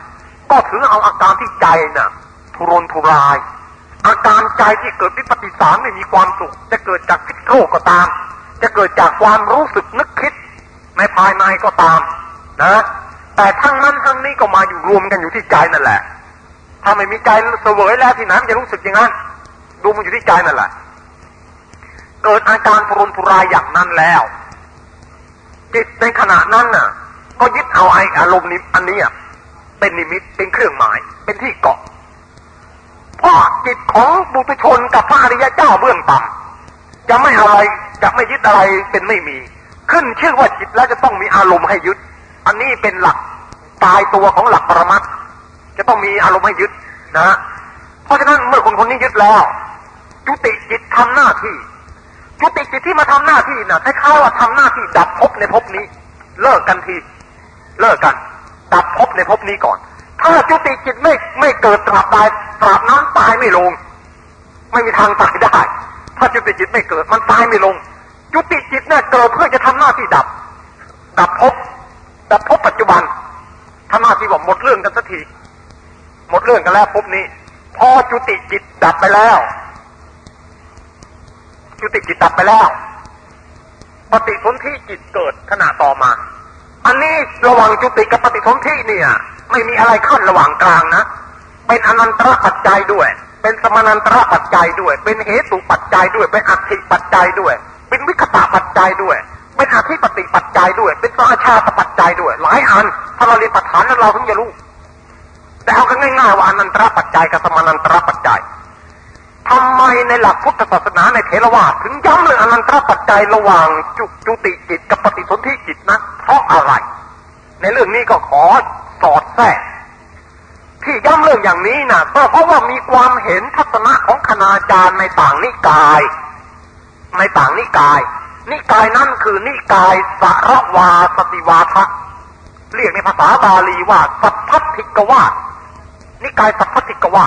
ก็ถือเอาอาการที่ใจน่ะ ทุรนทุราย อาการใจที่เกิดวิปฏิสารไม่มีความสุข จะเกิดจากพิษโรคก็ตาม จะเกิดจากความรู้สึกนึกคิด ในภายในก็ตามนะแต่ทั้งนั้นทั้งนี้ก็มาอยู่รวมกันอยู่ที่ใจนั่นแหละ ถ้าไม่มีใจเสวยแล้วที่นั้นจะรู้สึกอย่างนั้นดูมันอยู่ที่ใจนั่นแหละ เกิดอาการทุรนทุรายอย่างนั้นแล้ว จิตในขณะนั้นน่ะ ก็ยึดเอาไออารมณ์นี้อันนี้เป็นนิมิตเป็นเครื่องหมาย เป็นที่เกาะเพราะจิตของบุตุชนกับพระอริยเจ้าเบื้องต่ำจะไม่อะไรจะไม่ยึดอะไรเป็นไม่มี ขึ้นชื่อว่าจิตแล้วจะต้องมีอารมณ์ให้ยึด อันนี้เป็นหลักตายตัวของหลักปรมัตจะต้องมีอารมณ์ให้ยึดนะเพราะฉะนั้นเมื่อคนคนนี้ยึดแล้วจุติจิตทำหน้าที่ จุติจิตที่มาทำหน้าที่น่ะคล้ายๆว่าทำหน้าที่ดับภพในภพนี้ เลิกกันที เลิกกัน ดับภพในภพนี้ก่อน ถ้าจุติจิตไม่ไม่เกิดตราบใดตราบนั้นตายไม่ลง ไม่มีทางตายได้ ถ้าจุติจิตไม่เกิดมันตายไม่ลง จุติจิตเนี่ยเกิดเพื่อจะทำหน้าที่ดับ ดับภพดับภพปัจจุบันทำหน้าที่ว่าหมดเรื่องกันสักทีหมดเรื่องกันแล้วภพนี้ พอจุติจิตดับไปแล้ว จุติจิตดับไปแล้ว ปฏิสนธิจิตเกิดขณะต่อมา อันนี้ระหว่างจุติกับปฏิสนธิเนี่ย ไม่มีอะไรขั้นระหว่างกลางนะ เป็นอนันตระปัจจัยด้วย เป็นสมานันตระปัจจัยด้วย เป็นเหตุปัจจัยด้วย เป็นอัตถิปัจจัยด้วย เป็นวิคตะปัจจัยด้วย เป็นอธิปติปัจจัยด้วย เป็นสราชาตปัจจัยด้วย หลายอันถ้าเราเรียนปัจฐานนั้นเราถึงจะรู้แต่เอากันง่ายๆว่าอนันตระปัจจัยกับสมานันตระปัจจัย ในหลักพุทธศาสนาในเทรวาถึงย้ำเรื่องอนันตรปัจจัยระหว่างจุจุติจิตกับปฏิสนธิจิตนะเพราะอะไร ในเรื่องนี้ก็ขอสอดแทรกที่ย้ำเรื่องอย่างนี้นะก็เพราะว่ามีความเห็นทัศนะของคณาจารย์ในต่างนิกาย ในต่างนิกาย นิกายนั่นคือนิกายสารวาสติวาทะเรียกในภาษาบาลีว่าสัพพัทธิกวาสนิกายสัพพัทธิกวา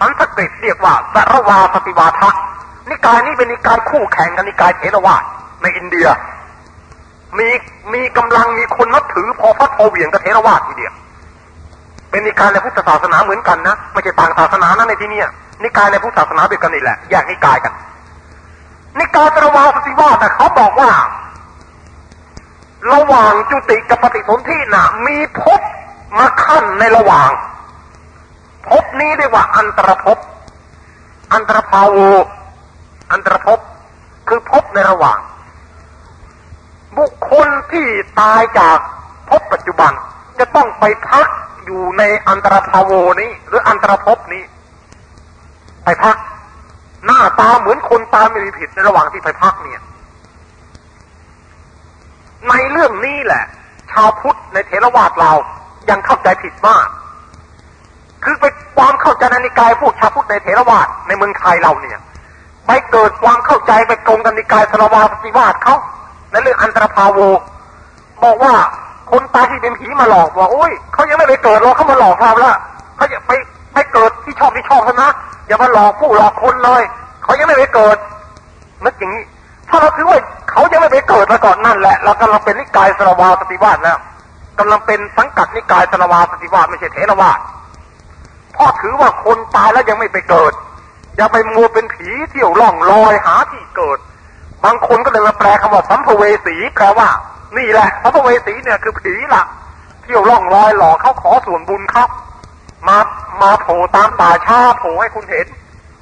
สันสกฤตเรียกว่าสรวาสติวาทะนิกายนี้เป็นนิกายคู่แข่งกับนิกายเทรวาสในอินเดีย มีมีกำลังมีคนนับถือพอพัดพอเหวี่ยงกับเทรวาสทีเดียวเป็นนิกายในพุทธศาสนาเหมือนกันนะไม่ใช่ต่างศาสนานะในที่นี้นิกายในพุทธศาสนาเดียวกันนี่แหละแยกนิกายกันนิกายสรวาสติวาสเขาบอกว่า ระหว่างจุติกับปฏิสนธิน่ะ มีภพมาขั้นในระหว่าง ภพนี้เรียกว่าอันตรภพ อันตรภาวอันตรภพคือภพในระหว่าง บุคคลที่ตายจากภพปัจจุบันจะต้องไปพักอยู่ในอันตรภาโวนี้ หรืออันตรภพนี้ ไปพัก หน้าตาเหมือนคนตาไม่มีผิดในระหว่างที่ไปพักเนี่ย ในเรื่องนี้แหละ ชาวพุทธในเทรวาสเรายังเข้าใจผิดมาก คือไปความเข้าใจในนิกายพวกชาวพุทธในเถรวาทในเมืองไทยเราเนี่ยไปเกิดความเข้าใจไปตรงกันนิกายสรวาสติวาสเขาในเรื่องอันตรพาโว บอกว่าคนตายที่เป็นผีมาหลอกว่าโอ้ยเขายังไม่ไปเกิดหรอกเขามาหลอกเราล้วเขาจะไปไปเกิดที่ชอบที่ชอบเขานะอย่ามาหลอกผู้หลอกคนเลยเขายังไม่ไปเกิดนึกอย่างนี้ถ้าเราถือว่าเขายังไม่ไปเกิดมาก่อนนั่นแหละเรากำลังเป็นนิกายสรวาสติวาสแล้วกำลังเป็นสังกัดนิกายสรวาสติวาสไม่ใช่เถรวาส เพราะถือว่าคนตายแล้วยังไม่ไปเกิด อย่าไปมัวเป็นผีเที่ยวล่องลอยหาที่เกิด บางคนก็เลยมาแปลคำว่าสัมภเวสีแปลว่า นี่แหละสัมภเวสีเนี่ยคือผีละเที่ยวล่องลอยหลอกเขาขอส่วนบุญครับ มามาโผล่ตามป่าชาโผล่ให้คุณเห็น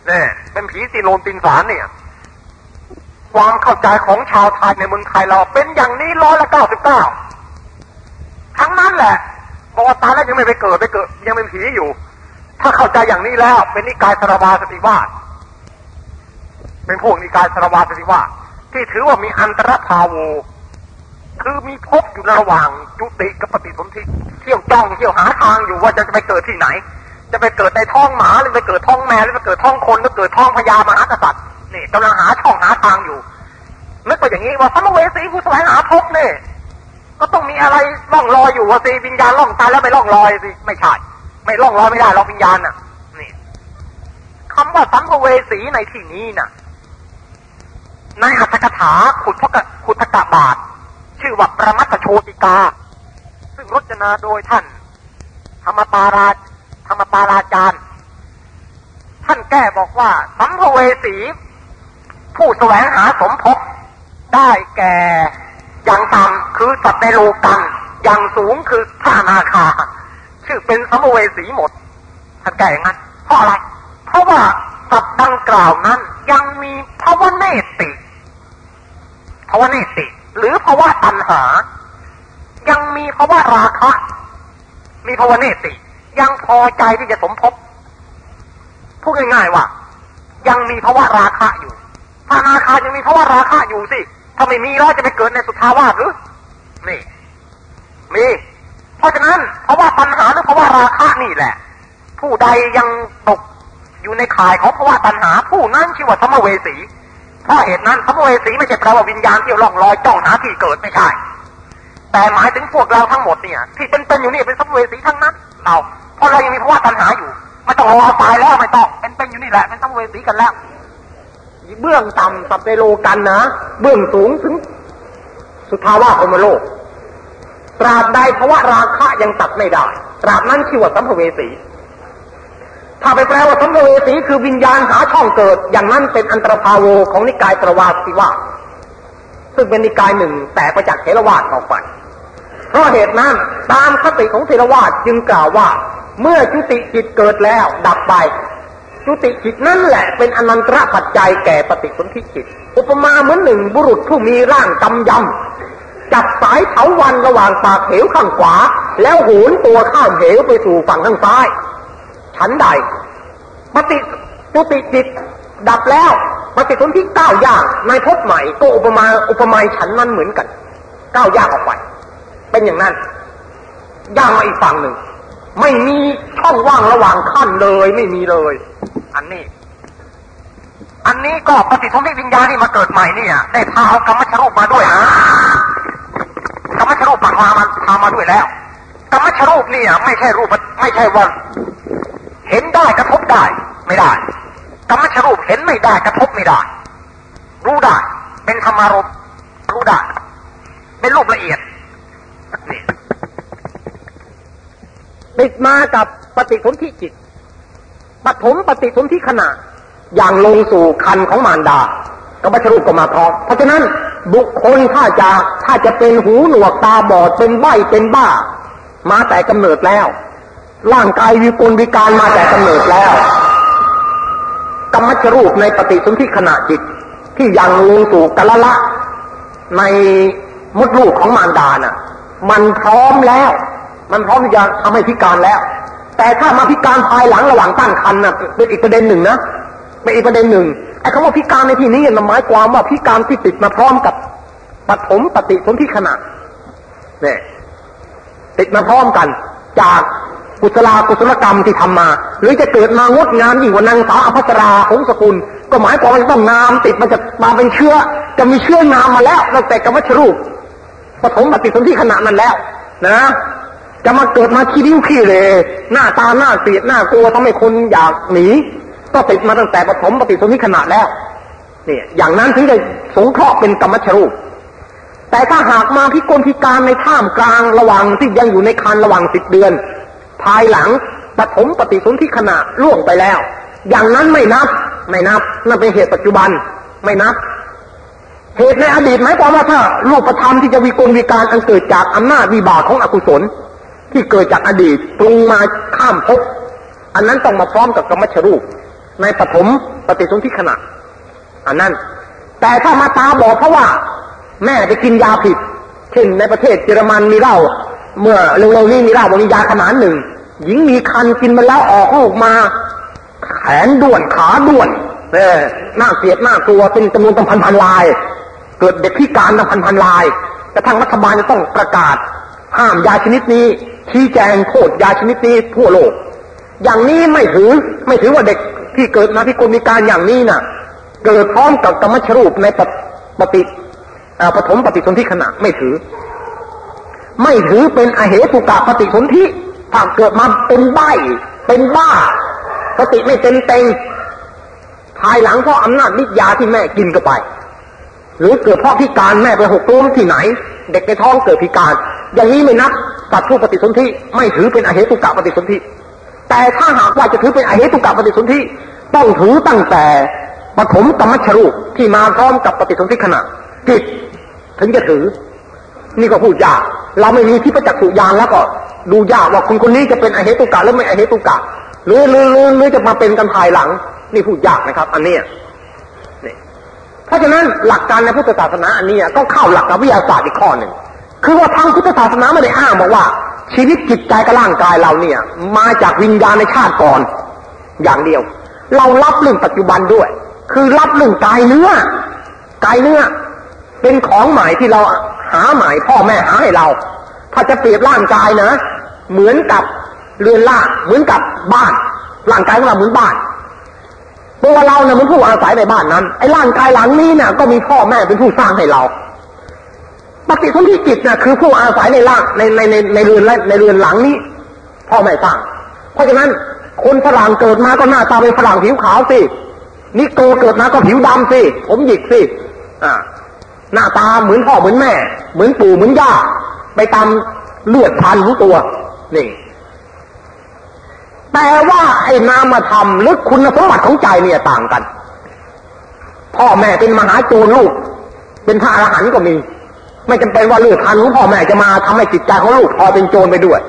เนี่ยเป็นผีตีโลนตินสารเนี่ย ความเข้าใจของชาวไทยในเมืองไทยเราเป็นอย่างนี้ร้อยละเก้าสิบเก้าทั้งนั้นแหละบอกว่าตายแล้วยังไม่ไปเกิดไปเกิด ยังเป็นผีอยู่ ถ้าเข้าใจอย่างนี้แล้ว เป็นนิกายสรวาสติวาสเป็นพวกนิกายสรวาสติวาสที่ถือว่ามีอันตรพาโวคือมีภพอยู่ระหว่างจุติกับปฏิสนธิเที่ยวจ้องเที่ยวหาทางอยู่ว่าจะไปเกิดที่ไหน จะไปเกิดในท้องหมาหรือไปเกิดท้องแมวหรือไปเกิดท้องคนหรือเกิดท้องพญามหากษัตริย์นี่กำลังหาช่องหาทางอยู่นึกไปอย่างนี้ว่าสัมเวสีผู้แสวงหาภพเนี่ยก็ต้องมีอะไรล่องลอยอยู่ว่าสิวิญญาณล่องตายแล้วไปล่องลอยสิไม่ใช่ ไม่ล่องลอยไม่ได้หรอกวิญญาณน่ะ นี่คำว่าสัมภเวสีในที่นี้น่ะ ในอัตถกถาขุดพกขุทกะบาท ชื่อว่าประมัตโชติกา ซึ่งรจนาโดยท่าน ธรรมปาราธรรมปาราจารย์ท่านแก้บอกว่า สัมภเวสี ผู้แสวงหาสมภพได้แก่อย่างต่ำคือสัตว์ในโลกัน อย่างสูงคือพระนาคา ชื่อเป็นสัมภเวสีหมดท่านแก้อย่างนั้นเพราะอะไร เพราะว่าสัตว์ดังกล่าวนั้น ยังมีภาวะเนติภาวะเนติ หรือภาวะตัณหา ยังมีภาวะราคะ มีภาวะเนติ ยังพอใจที่จะสมภพพูดง่ายๆว่า ยังมีภาวะราคะอยู่ถ้านาคายังมีภาวะราคะอยู่สิ ถ้าไม่มีแล้วจะไปเกิดในสุทาวาสหรือ นี่ มี ราะฉะนั้นภาะวะตัณหาหรือภาะวะราคะนี่แหละ ผู้ใดยังตกอยู่ในข่ายของภาวะตัณหาผู้นั้นชื่อว่าสัมเวสีเพราะเหตุนั้นสัมเวสีไม่ใช่แปลว่าวิญญาณที่ล่องลอยจ้องหาที่เกิดไม่ใช่ แต่หมายถึงพวกเราทั้งหมดเนี่ย ที่เป็นเป็นอยู่นี่เป็นสัมเวสีทั้งนั้นเราเพราะเรายังมีภาวะตัณหาอยู่ไม่ต้องรอตายแล้วไม่ต้องเป็นเป็นอยู่นี่แหละเป็นสัมเวสีกันแล้วเบื้องต่ำสัพเปโลกันนะ เบื้องสูงถึงสุทาวาสมโลก ตราบใดภาวะราคะยังตัดไม่ได้ ตราบนั้นชื่อว่าสัมภเวสี ถ้าไปแปลว่าสัมภเวสีคือวิญญาณหาช่องเกิด อย่างนั้นเป็นอันตรพาโวของนิกายตรวาสิวาซึ่งเป็นนิกายหนึ่งแต่ประจากเทรวาสออกไป เพราะเหตุนั้นตามคติของเทรวาสจึงกล่าวว่า เมื่อจุติจิตเกิดแล้ว ดับไป จุติจิตนั่นแหละเป็นอนันตระปัจจัยแก่ปฏิสนธิจิต อุปมาเหมือนหนึ่งบุรุษผู้มีร่างกำยำ จับสายเถาวันระหว่างปากเหวข้างขวา แล้วโหนตัวข้ามเหวไปสู่ฝั่งข้างซ้าย ฉันใดปฏิจุติจิตดับแล้วปฏิสนธิก้าวย่างในภพใหม่ก็อุปมาอุปมาฉันนั้นเหมือนกันก้าวย่างออกไป เป็นอย่างนั้นย่างมาอีกฝั่งหนึ่ง ไม่มีช่องว่างระหว่างขั้นเลยไม่มีเลย อันนี้ อันนี้ก็ปฏิสนธิวิญญาณที่มาเกิดใหม่เนี่ยได้พาเอากรรมชรูปมาด้วยนะกรรมชรูปมาพามาพามาด้วยแล้วกรรมชรูปเนี่ย ไม่ใช่รูปไม่ใช่ว่าเห็นได้กระทบได้ไม่ได้กรรมชรูปเห็นไม่ได้กระทบไม่ได้ รู้ได้ เป็นธรรมารมรู้ได้เป็นรูปละเอียดติดมากับปฏิสนธิจิตปฐมปฏิสนธิขณะ อย่างลงสู่คันของมารดากรรมชรูปก็มาพร้อมเพราะฉะนั้นบุคคลถ้าจะถ้าจะเป็นหูหนวกตาบอดเป็นใบเป็นบ้า มาแต่กำเนิดแล้ว ร่างกายวิปลวิการมาแต่กำเนิดแล้วกรรมชรูปในปฏิสนธิขณะจิต ที่ยังลงสู่กะละละ ในมดลูกของมารดาน่ะ มันพร้อมแล้ว มันพร้อมที่จะทำให้พิการแล้ว แต่ถ้ามาพิการภายหลังระหว่างตั้งครรภ์น่ะเป็นอีกประเด็นหนึ่งนะ เป็นอีกประเด็นหนึ่งไอ้คำว่าพิการในที่นี้มันหมายความว่าพิการที่ติดมาพร้อมกับปฐมปฏิสนธิขณะเนี่ยติดมาพร้อมกัน จากกุศลากุศลกรรมที่ทำมา หรือจะเกิดมางดงามยิ่งกว่านางสาวอภัสราของสกุล ก็หมายความว่าต้องงามติดมันจะมาเป็นเชื้อ จะมีเชื้องามมาแล้วตั้งแต่กรรมชรูปปฐมปฏิสนธิขณะนั้นแล้ว นะ จะมาเกิดมาขี้ริ้วขี้เลยหน้าตาหน้าเสียดหน้ากลัวทำให้คนอยากหนี ก็ติดมาตั้งแต่ปฐมปฏิสนธิขณะแล้วเนี่ยอย่างนั้นถึงจะสงเคราะห์เป็นกรรมชรูป แต่ถ้าหากมาพิกลพิการในท่ามกลางระหว่างที่ยังอยู่ในคันระหว่างสิบเดือน ภายหลังปฐมปฏิสนธิขณะล่วงไปแล้ว อย่างนั้นไม่นับไม่นับนั่นเป็นเหตุปัจจุบันไม่นับเหตุในอดีตหมายความว่าถ้ารูปธรรมที่จะวิกลวิการอันเกิดจากอำนาจวิบากของอกุศล ที่เกิดจากอดีตปรุงมาข้ามภพอันนั้นต้องมาพร้อมกับกรรมชรูป ในปฐมปฏิสนธิขณะอันนั้น แต่ถ้ามาตาบอดเพราะว่า แม่ไปกินยาผิด เช่นในประเทศเยอรมันมีเหล้าเมื่อเร็วๆนี้มีเหล้าบริยาขนาดหนึ่ง หญิงมีคันกินมาแล้วออกลูกมาแขนด่วนขาด่วนเออหน้าเสียดหน้ากลัวเป็นจำนวนตั้งพันพันลาย เกิดเด็กพิการตั้งพันพันลายกระทั่งรัฐบาลจะต้องประกาศ ห้ามยาชนิดนี้ ชี้แจงโทษยาชนิดนี้ทั่วโลก อย่างนี้ไม่ถือไม่ถือว่าเด็ก ที่เกิดมาที่กลมีการอย่างนี้น่ะ เกิดพร้อมกับกรรมชรูปในปปฏิปฐมปฏิสนธิขณะไม่ถือ ไม่ถือเป็นอเหตุกะปฏิสนธิถ้าเกิดมาเป็นใบเป็นบ้าสติไม่เต็มเต็งภายหลังเพราะอำนาจฤทธิ์ยาที่แม่กินเข้าไป หรือเกิดเพราะพิการแม่ไปหกล้มที่ไหน เด็กในท้องเกิดพิการ อย่างนี้ไม่นับสัตว์ผู้ปฏิสนธิไม่ถือเป็นอเหตุกะปฏิสนธิ แต่ถ้าหากว่าจะถือเป็นอเหตุกะปฏิสนธิต้องถือตั้งแต่ปฐมกรรมชรูปที่มาพร้อมกับปฏิสนธิขณะจิตถึงจะถือ นี่ก็พูดยากเราไม่มีที่ประจักษ์สุญานแล้วก็ดูยากว่าคนคนนี้จะเป็นอเหตุกะหรือไม่อเหตุกะหรือหรือหรือหรือจะมาเป็นกันภายหลัง นี่พูดยากนะครับ อันนี้นี่เพราะฉะนั้นหลักการในพุทธศาสนาอันนี้ก็เข้าหลักวิทยาศาสตร์อีกข้อหนึ่งคือว่าทางพุทธศาสนาไม่ได้อ้างบอกว่า ชีวิตจิตใจกับร่างกายเราเนี่ย มาจากวิญญาณในชาติก่อน อย่างเดียว เรารับเรื่องปัจจุบันด้วย คือรับเรื่องกายเนื้อกายเนื้อ เป็นของใหม่ที่เราหาใหม่พ่อแม่หาให้เรา ถ้าจะเปรียบร่างกายนะ เหมือนกับเรือนล่างเหมือนกับบ้าน ร่างกายของเราเหมือนบ้านตัวเราเนี่ยมันผู้อาศัยในบ้านนั้นไอ้ร่างกายหลังนี้เนี่ยก็มีพ่อแม่เป็นผู้สร้างให้เรา ปฏิสนธิจิตเนี่ยคือผู้อาศัยในร่างในในในในเรือนในเรือนหลังนี้พ่อแม่สร้าง เพราะฉะนั้นคนฝรั่งเกิดมาก็หน้าตาเป็นฝรั่งผิวขาวสินิโกเกิดมาก็ผิวดำสิผมหยิกสิอ่าหน้าตาเหมือนพ่อเหมือนแม่ เหมือนปู่เหมือนย่า ไปตามเลือดพันของตัวนี่แต่ว่าไอ้นามธรรมหรือคุณสมบัติของใจเนี่ยต่างกัน พ่อแม่เป็นมหาโจรลูก เป็นพระอรหันต์ก็มี ไม่จำเป็นว่าเลือดพันของพ่อแม่จะมาทำให้จิตใจของลูกพอเป็นโจรไปด้วย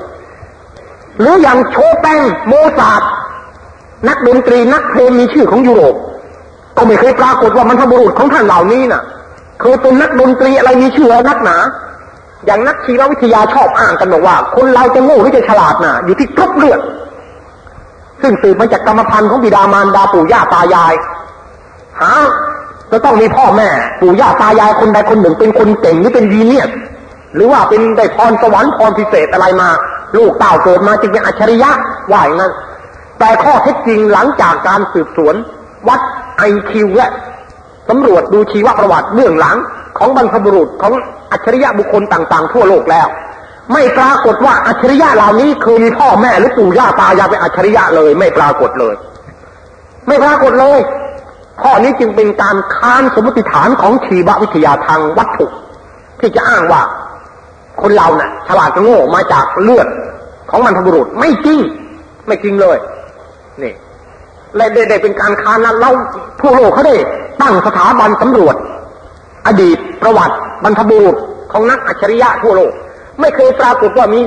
หรืออย่างโชแปงโมซาร์นักดนตรีนักเพลงมีชื่อของยุโรป ก็ไม่เคยปรากฏว่ามันทบุรุษของท่านเหล่านี้น่ะเคยเป็นนักดนตรีอะไรมีชื่อนักหนา อย่างนักชีววิทยาชอบอ้างกันบอกว่า คนเราจะโง่หรือจะฉลาดน่ะ อยู่ที่กรุ๊ปเลือดซึ่งสืบมาจากกรรมพันธุ์ของบิดามารดาปู่ย่าตายาย หา จะต้องมีพ่อแม่ ปู่ย่าตายายคนใดคนหนึ่งเป็นคนเก่งหรือเป็นยีเนียสหรือว่าเป็นได้พรสวรรค์พรพิเศษอะไรมา ลูกเต่าเกิดมาจึงเป็นอัจฉริยะว่าอย่างนั้นแต่ข้อเท็จจริงหลังจากการสืบสวน วัดไอคิวและสำรวจดูชีวประวัติเบื้องหลังของบรรพบุรุษของอัจฉริยะบุคคลต่าง ๆ ทั่วโลกแล้ว ไม่ปรากฏว่าอัจฉริยะเหล่านี้เคยมีพ่อแม่หรือปู่ย่าตายายเป็นอัจฉริยะเลย ไม่ปรากฏเลย ไม่ปรากฏเลย ข้อนี้จึงเป็นการค้านสมมติฐานของชีววิทยาทางวัตถุ ที่จะอ้างว่า คนเราเนะ่ะ ฉลาดกับโง่มาจากเลือดของบรรพบุรุษไม่จริง ไม่จริงเลย นี่และได้เป็นการค้านนั้นเราทั่วโลกเขาได้ ตั้งสถาบันสำรวจ อดีตประวัติบรรพบุรุษของนักอัจฉริยะทั่วโลก ไม่เคยปรากฏว่ามี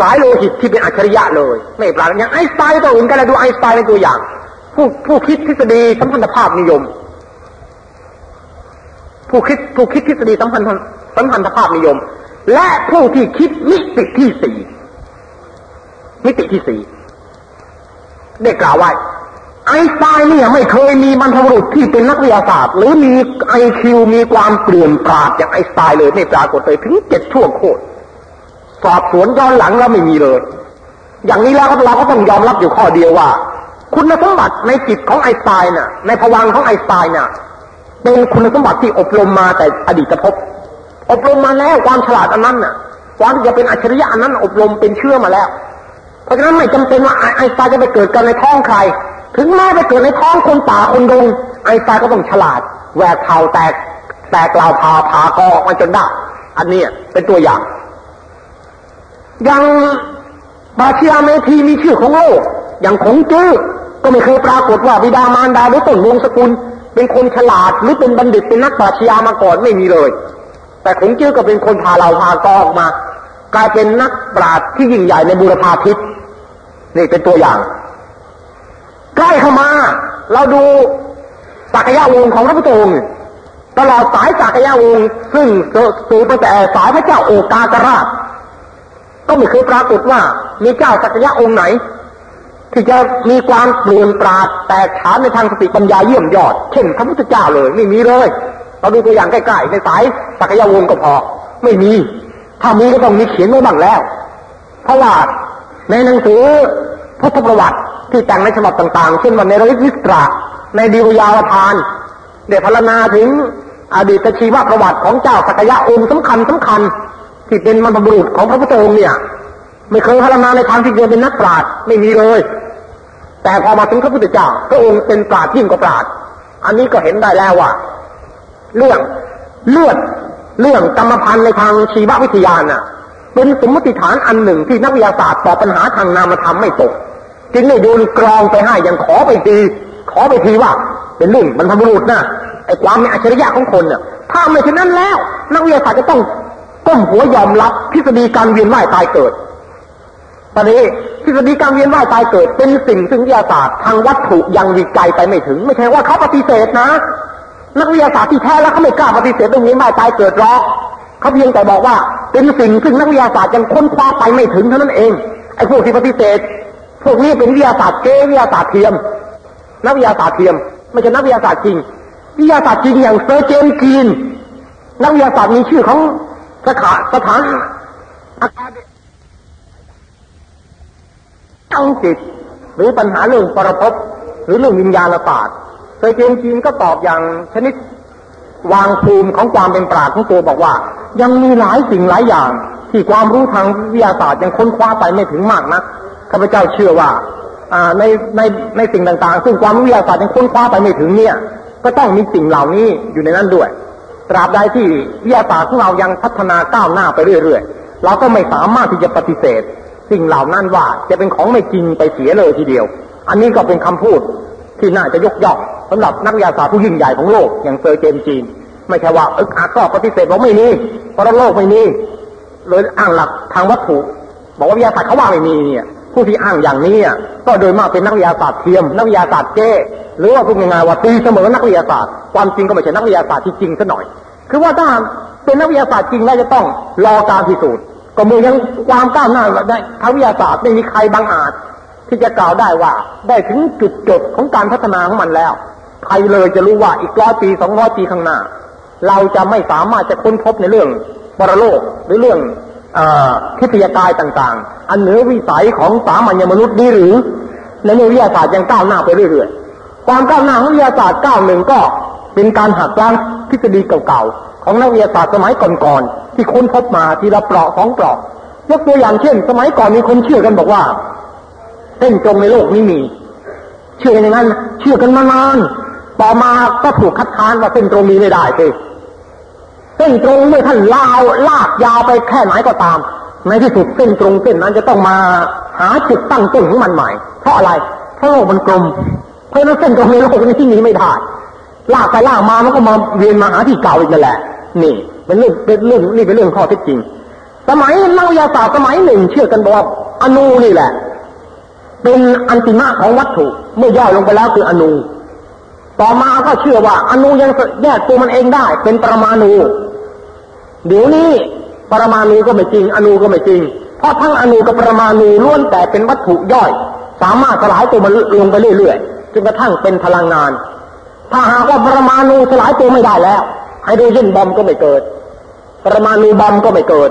สายโลหิตที่เป็นอัจฉริยะเลย ไม่ปรากฏอย่างไอสไตน์ตัวอื่นกันเลยดูไอสไตน์ในตัวอย่าง ผู้ผู้คิดทฤษฎีสัมพันธภาพนิยม ผู้คิดผู้คิดทฤษฎีสัมพันธสัมพันธภาพนิยม และผู้ที่คิดมิติที่สี่มิติที่สี่ได้กล่าวไว้ไอสไตน์เนี่ยไม่เคยมีบรรพบุรุษที่เป็นนักวิทยาศาสตร์ หรือมีไอคิวมีความเปรื่องปราดจากไอสไตน์เลยไม่ปรากฏเลยถึงเจ็ดชั่วโคตรสอบสวนย้อนหลังแล้วไม่มีเลย อย่างนี้แล้วเราก็ต้องยอมรับอยู่ข้อเดียวว่า คุณสมบัติในจิตของไอสไตน์น่ะ ในภวังค์ของไอสไตน์น่ะ เป็นคุณสมบัติที่อบรมมาแต่อดีตภพอบรมมาแล้วความฉลาดอันนั้นน่ะความที่จะเป็นอัจฉริยะอันนั้นอบรมเป็นเชื่อมาแล้ว เพราะฉะนั้นไม่จำเป็นว่าไอสไตน์จะไปเกิดกันในท้องใคร ถึงแม้ไปเกิดในท้องคนป่าคนดงไอสไตน์ก็ต้องฉลาดแหวกเผาแตกแตกกล่าวพาพากอออกมาจนได้อันนี้เป็นตัวอย่าง อย่างบาชียาเมธีมีชื่อของโลกอย่างของจื้อ ก็ไม่เคยปรากฏว่าบิดามารดาหรือต้นวงศกุล เป็นคนฉลาดหรือเป็นบัณฑิตเป็นนักปราชญามาก่อนไม่มีเลย แต่ขงจื้อก็เป็นคนพาเราพากอออกมา กลายเป็นนักปราชญ์ที่ยิ่งใหญ่ในบุรพาทิพย์นี่เป็นตัวอย่าง ใกล้เข้ามา เราดูสักยะวงของพระพุทธองค์ตลอดสายสักยะวงซึ่งสืบมาแต่สายพระเจ้าโอกากราชก็ไม่เคยปรากฏว่ามีเจ้าสักยะองค์ไหน ที่จะมีความเปลี่ยนปราดแตกฉานในทางสติปัญญาเยี่ยมยอด เช่นพระพุทธเจ้าเลยไม่มีเลย เราดูตัวอย่างใกล้ๆในสายสักยวงก็พอ ไม่มี ถ้ามีก็ต้องมีเขียนไว้บ้างแล้ว เพราะว่าในหนังสือพุทธประวัติที่แต่งในฉบับต่างๆ เช่นวันในระลิวิสตราในดีวยาวทานเดชพรณนาถึงอดีตชีวประวัติของเจ้าสักยะองค์สำคัญสำคัญที่เป็นมรรพบุรุษของพระพุทธองค์เนี่ย ไม่เคยพรรณนาในทางที่จะเป็นนักปราชญ์ไม่มีเลย แต่พอมาถึงพระพุทธเจ้าพระองค์เป็นปราชญ์ยิ่งกว่าปราชญ์อันนี้ก็เห็นได้แล้วว่าเรื่องเลือดเรื่องกรรมพันธุ์ในทางชีววิทยาน่ะ เป็นสมมติฐานอันหนึ่งที่นักวิทยาศาสตร์ตอบปัญหาทางนามธรรมไม่ตกจึงได้โยนกรองไปให้ยังขอไปที ขอไปทีว่า เป็นเรื่องบรรพบุรุษนะไอ้ความมีอัจฉริยะของคนเนี่ยถ้าไม่เช่นนั้นแล้ว นักวิทยาศาสตร์จะต้องก้มหัวยอมรับทฤษฎีการเวียนว่ายตายเกิด ตอนนี้ทฤษฎีการเวียนว่ายตายเกิดเป็นสิ่งซึ่งวิทยาศาสตร์ทางวัตถุยังวิจัยไปไม่ถึง ไม่ใช่ว่าเขาปฏิเสธนะ นักวิทยาศาสตร์ที่แท้แล้วเขาไม่กล้าปฏิเสธเรื่องนี้ว่ายตายเกิดหรอกเขาเพียงแต่บอกว่าเป็นสิ่งซึ่งนักวิทยาศาสตร์ยังค้นคว้าไปไม่ถึงเท่านั้นเองไอ้พวกที่ปฏิเสธ พวกนี้เป็นวิทยาศาสตร์เก๊วิทยาศาสตร์เทียม นักวิทยาศาสตร์เทียม ไม่ใช่นักวิทยาศาสตร์จริงวิทยาศาสตร์จริงอย่างเซอร์เจมกีนนักวิทยาศาสตร์มีชื่อของสขาสถานอาคาเด ตั้งจิตหรือปัญหาเรื่องปรภพหรือเรื่องวิญญาณศาสตร์เซอร์เจมกีนก็ตอบอย่างชนิดวางภูมิของความเป็นปราชญ์ของตัวบอกว่า ยังมีหลายสิ่งหลายอย่าง ที่ความรู้ทางวิทยาศาสตร์ยังค้นคว้าไปไม่ถึงมากนักข้าพเจ้าเชื่อว่าในในในสิ่งต่างๆ ซึ่งความวิทยาศาสตร์ยังค้นคว้าไปไม่ถึงเนี่ย ก็ต้องมีสิ่งเหล่านี้อยู่ในนั้นด้วย ตราบใดที่วิทยาศาสตร์ของเรายังพัฒนาก้าวหน้าไปเรื่อยๆเราก็ไม่สามารถที่จะปฏิเสธ สิ่งเหล่านั้นว่าจะเป็นของไม่จริงไปเสียเลยทีเดียว อันนี้ก็เป็นคำพูดที่น่าจะยกย่องสำหรับนักวิทยาศาสตร์ผู้ยิ่งใหญ่ของโลก อย่างเซอร์เจมจีน ไม่ใช่ว่าอึกอักก็ปฏิเสธว่าไม่มีเพราะโลกไม่มีเลยอ้างหลักทางวัตถุ บอกว่าวิทยาศาสตร์เขาว่าไม่มีเนี่ยผู้ที่อ้างอย่างนี้ก็โดยมากเป็นนักวิทยาศาสตร์เทียม นักวิทยาศาสตร์เก้หรือว่าพูดง่ายๆว่าตีเสมอนักวิทยาศาสตร์ ความจริงก็ไม่ใช่นักวิทยาศาสตร์ที่จริงซะหน่อย คือว่าถ้าเป็นนักวิทยาศาสตร์จริงแล้วจะต้องรอการพิสูจน์ ก็มือยังความก้าวหน้าได้ทางวิทยาศาสตร์ไม่มีใครบางอาจ ที่จะกล่าวได้ว่า ได้ถึงจุดจบของการพัฒนาของมันแล้ว ใครเลยจะรู้ว่าอีกร้อยปีสองร้อยปีข้างหน้า เราจะไม่สามารถจะค้นพบในเรื่องปรโลกหรือเรื่องทิพยากายต่างๆ อันเหนือวิสัยของสามัญมนุษย์นี้หรือ ในเรื่องวิทยาศาสตร์ยังก้าวหน้าไปเรื่อยๆ ความก้าวหน้าของวิทยาศาสตร์ก้าวหนึ่งก็เป็นการหักล้างทฤษฎีเก่าๆของนักวิทยาศาสตร์สมัยก่อนๆ ที่ค้นพบมาทีละเปราะสองเปราะยกตัวอย่างเช่น สมัยก่อนมีคนเชื่อกันบอกว่าเส้นตรงในโลกนี้มี เชื่อกันอย่างนั้น เชื่อกันมานานต่อมาก็ถูกคัดค้านว่าเส้นตรงมีไม่ได้สิเส้นตรงเมื่อท่านลาวลากยาวไปแค่ไหนก็ตาม ในที่สุดเส้นตรงเส้นนั้นจะต้องมาหาจุดตั้งต้นของมันใหม่ เพราะอะไรเพราะโลกมันกลม เพราะนั้นเส้นตรงในโลกนี้ที่นี้ไม่ได้ลากไปลากมามันก็มาเวียนมาหาที่เก่าอีกนั่นแหละ นี่ เป็นเรื่องเป็นเรื่องนี่เป็นเรื่องข้อเท็จจริง สมัยนักวิทยาศาสตร์สมัยหนึ่ง เชื่อกันบอกว่าอนูนี่แหละ เป็นอันติมาของวัตถุ เมื่อย่อยลงไปแล้วคืออนู ต่อมาก็เชื่อว่าอนุยังแยกตัวมันเองได้ เป็นปรมาณูเดี๋ยวนี้ปรมาณูก็ไม่จริง อนุก็ไม่จริง เพราะทั้งอนุกับปรมาณูล้วนแต่เป็นวัตถุย่อย สามารถสลายตัวมันลงไปเรื่อยๆจนกระทั่งเป็นพลังงาน ถ้าหากว่าปรมาณูสลายตัวไม่ได้แล้ว ไฮโดรเจนบอมก็ไม่เกิด ปรมาณูบอมก็ไม่เกิด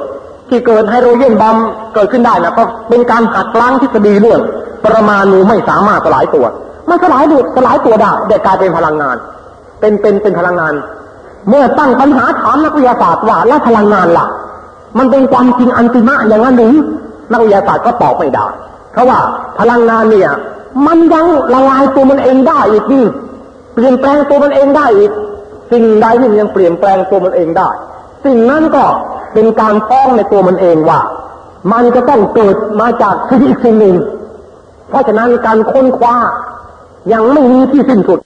ที่เกิดไฮโดรเจนบอมเกิดขึ้นได้นะก็เป็นการหักล้างทฤษฎีเรื่อง ปรมาณูไม่สามารถสลายตัว มันสลายดูสลายตัวได้แต่กลายเป็นพลังงาน เป็นเป็นเป็นพลังงาน เมื่อตั้งปัญหาถามนักวิทยาศาสตร์ว่าแล้วพลังงานล่ะ มันเป็นความจริงอันติมะอย่างนั้นหรือนักวิทยาศาสตร์ก็ตอบไม่ได้เพราะว่าพลังงานเนี่ย มันยังละลายตัวมันเองได้อีกนี่เปลี่ยนแปลงตัวมันเองได้อีก สิ่งใดที่มันยังเปลี่ยนแปลงตัวมันเองได้ สิ่งนั้นก็เป็นการฟ้องในตัวมันเองว่า มันจะต้องเกิดมาจากสิ่งอีกสิ่งหนึ่ง เพราะฉะนั้นการค้นคว้ายังไม่มีที่สิ้นสุด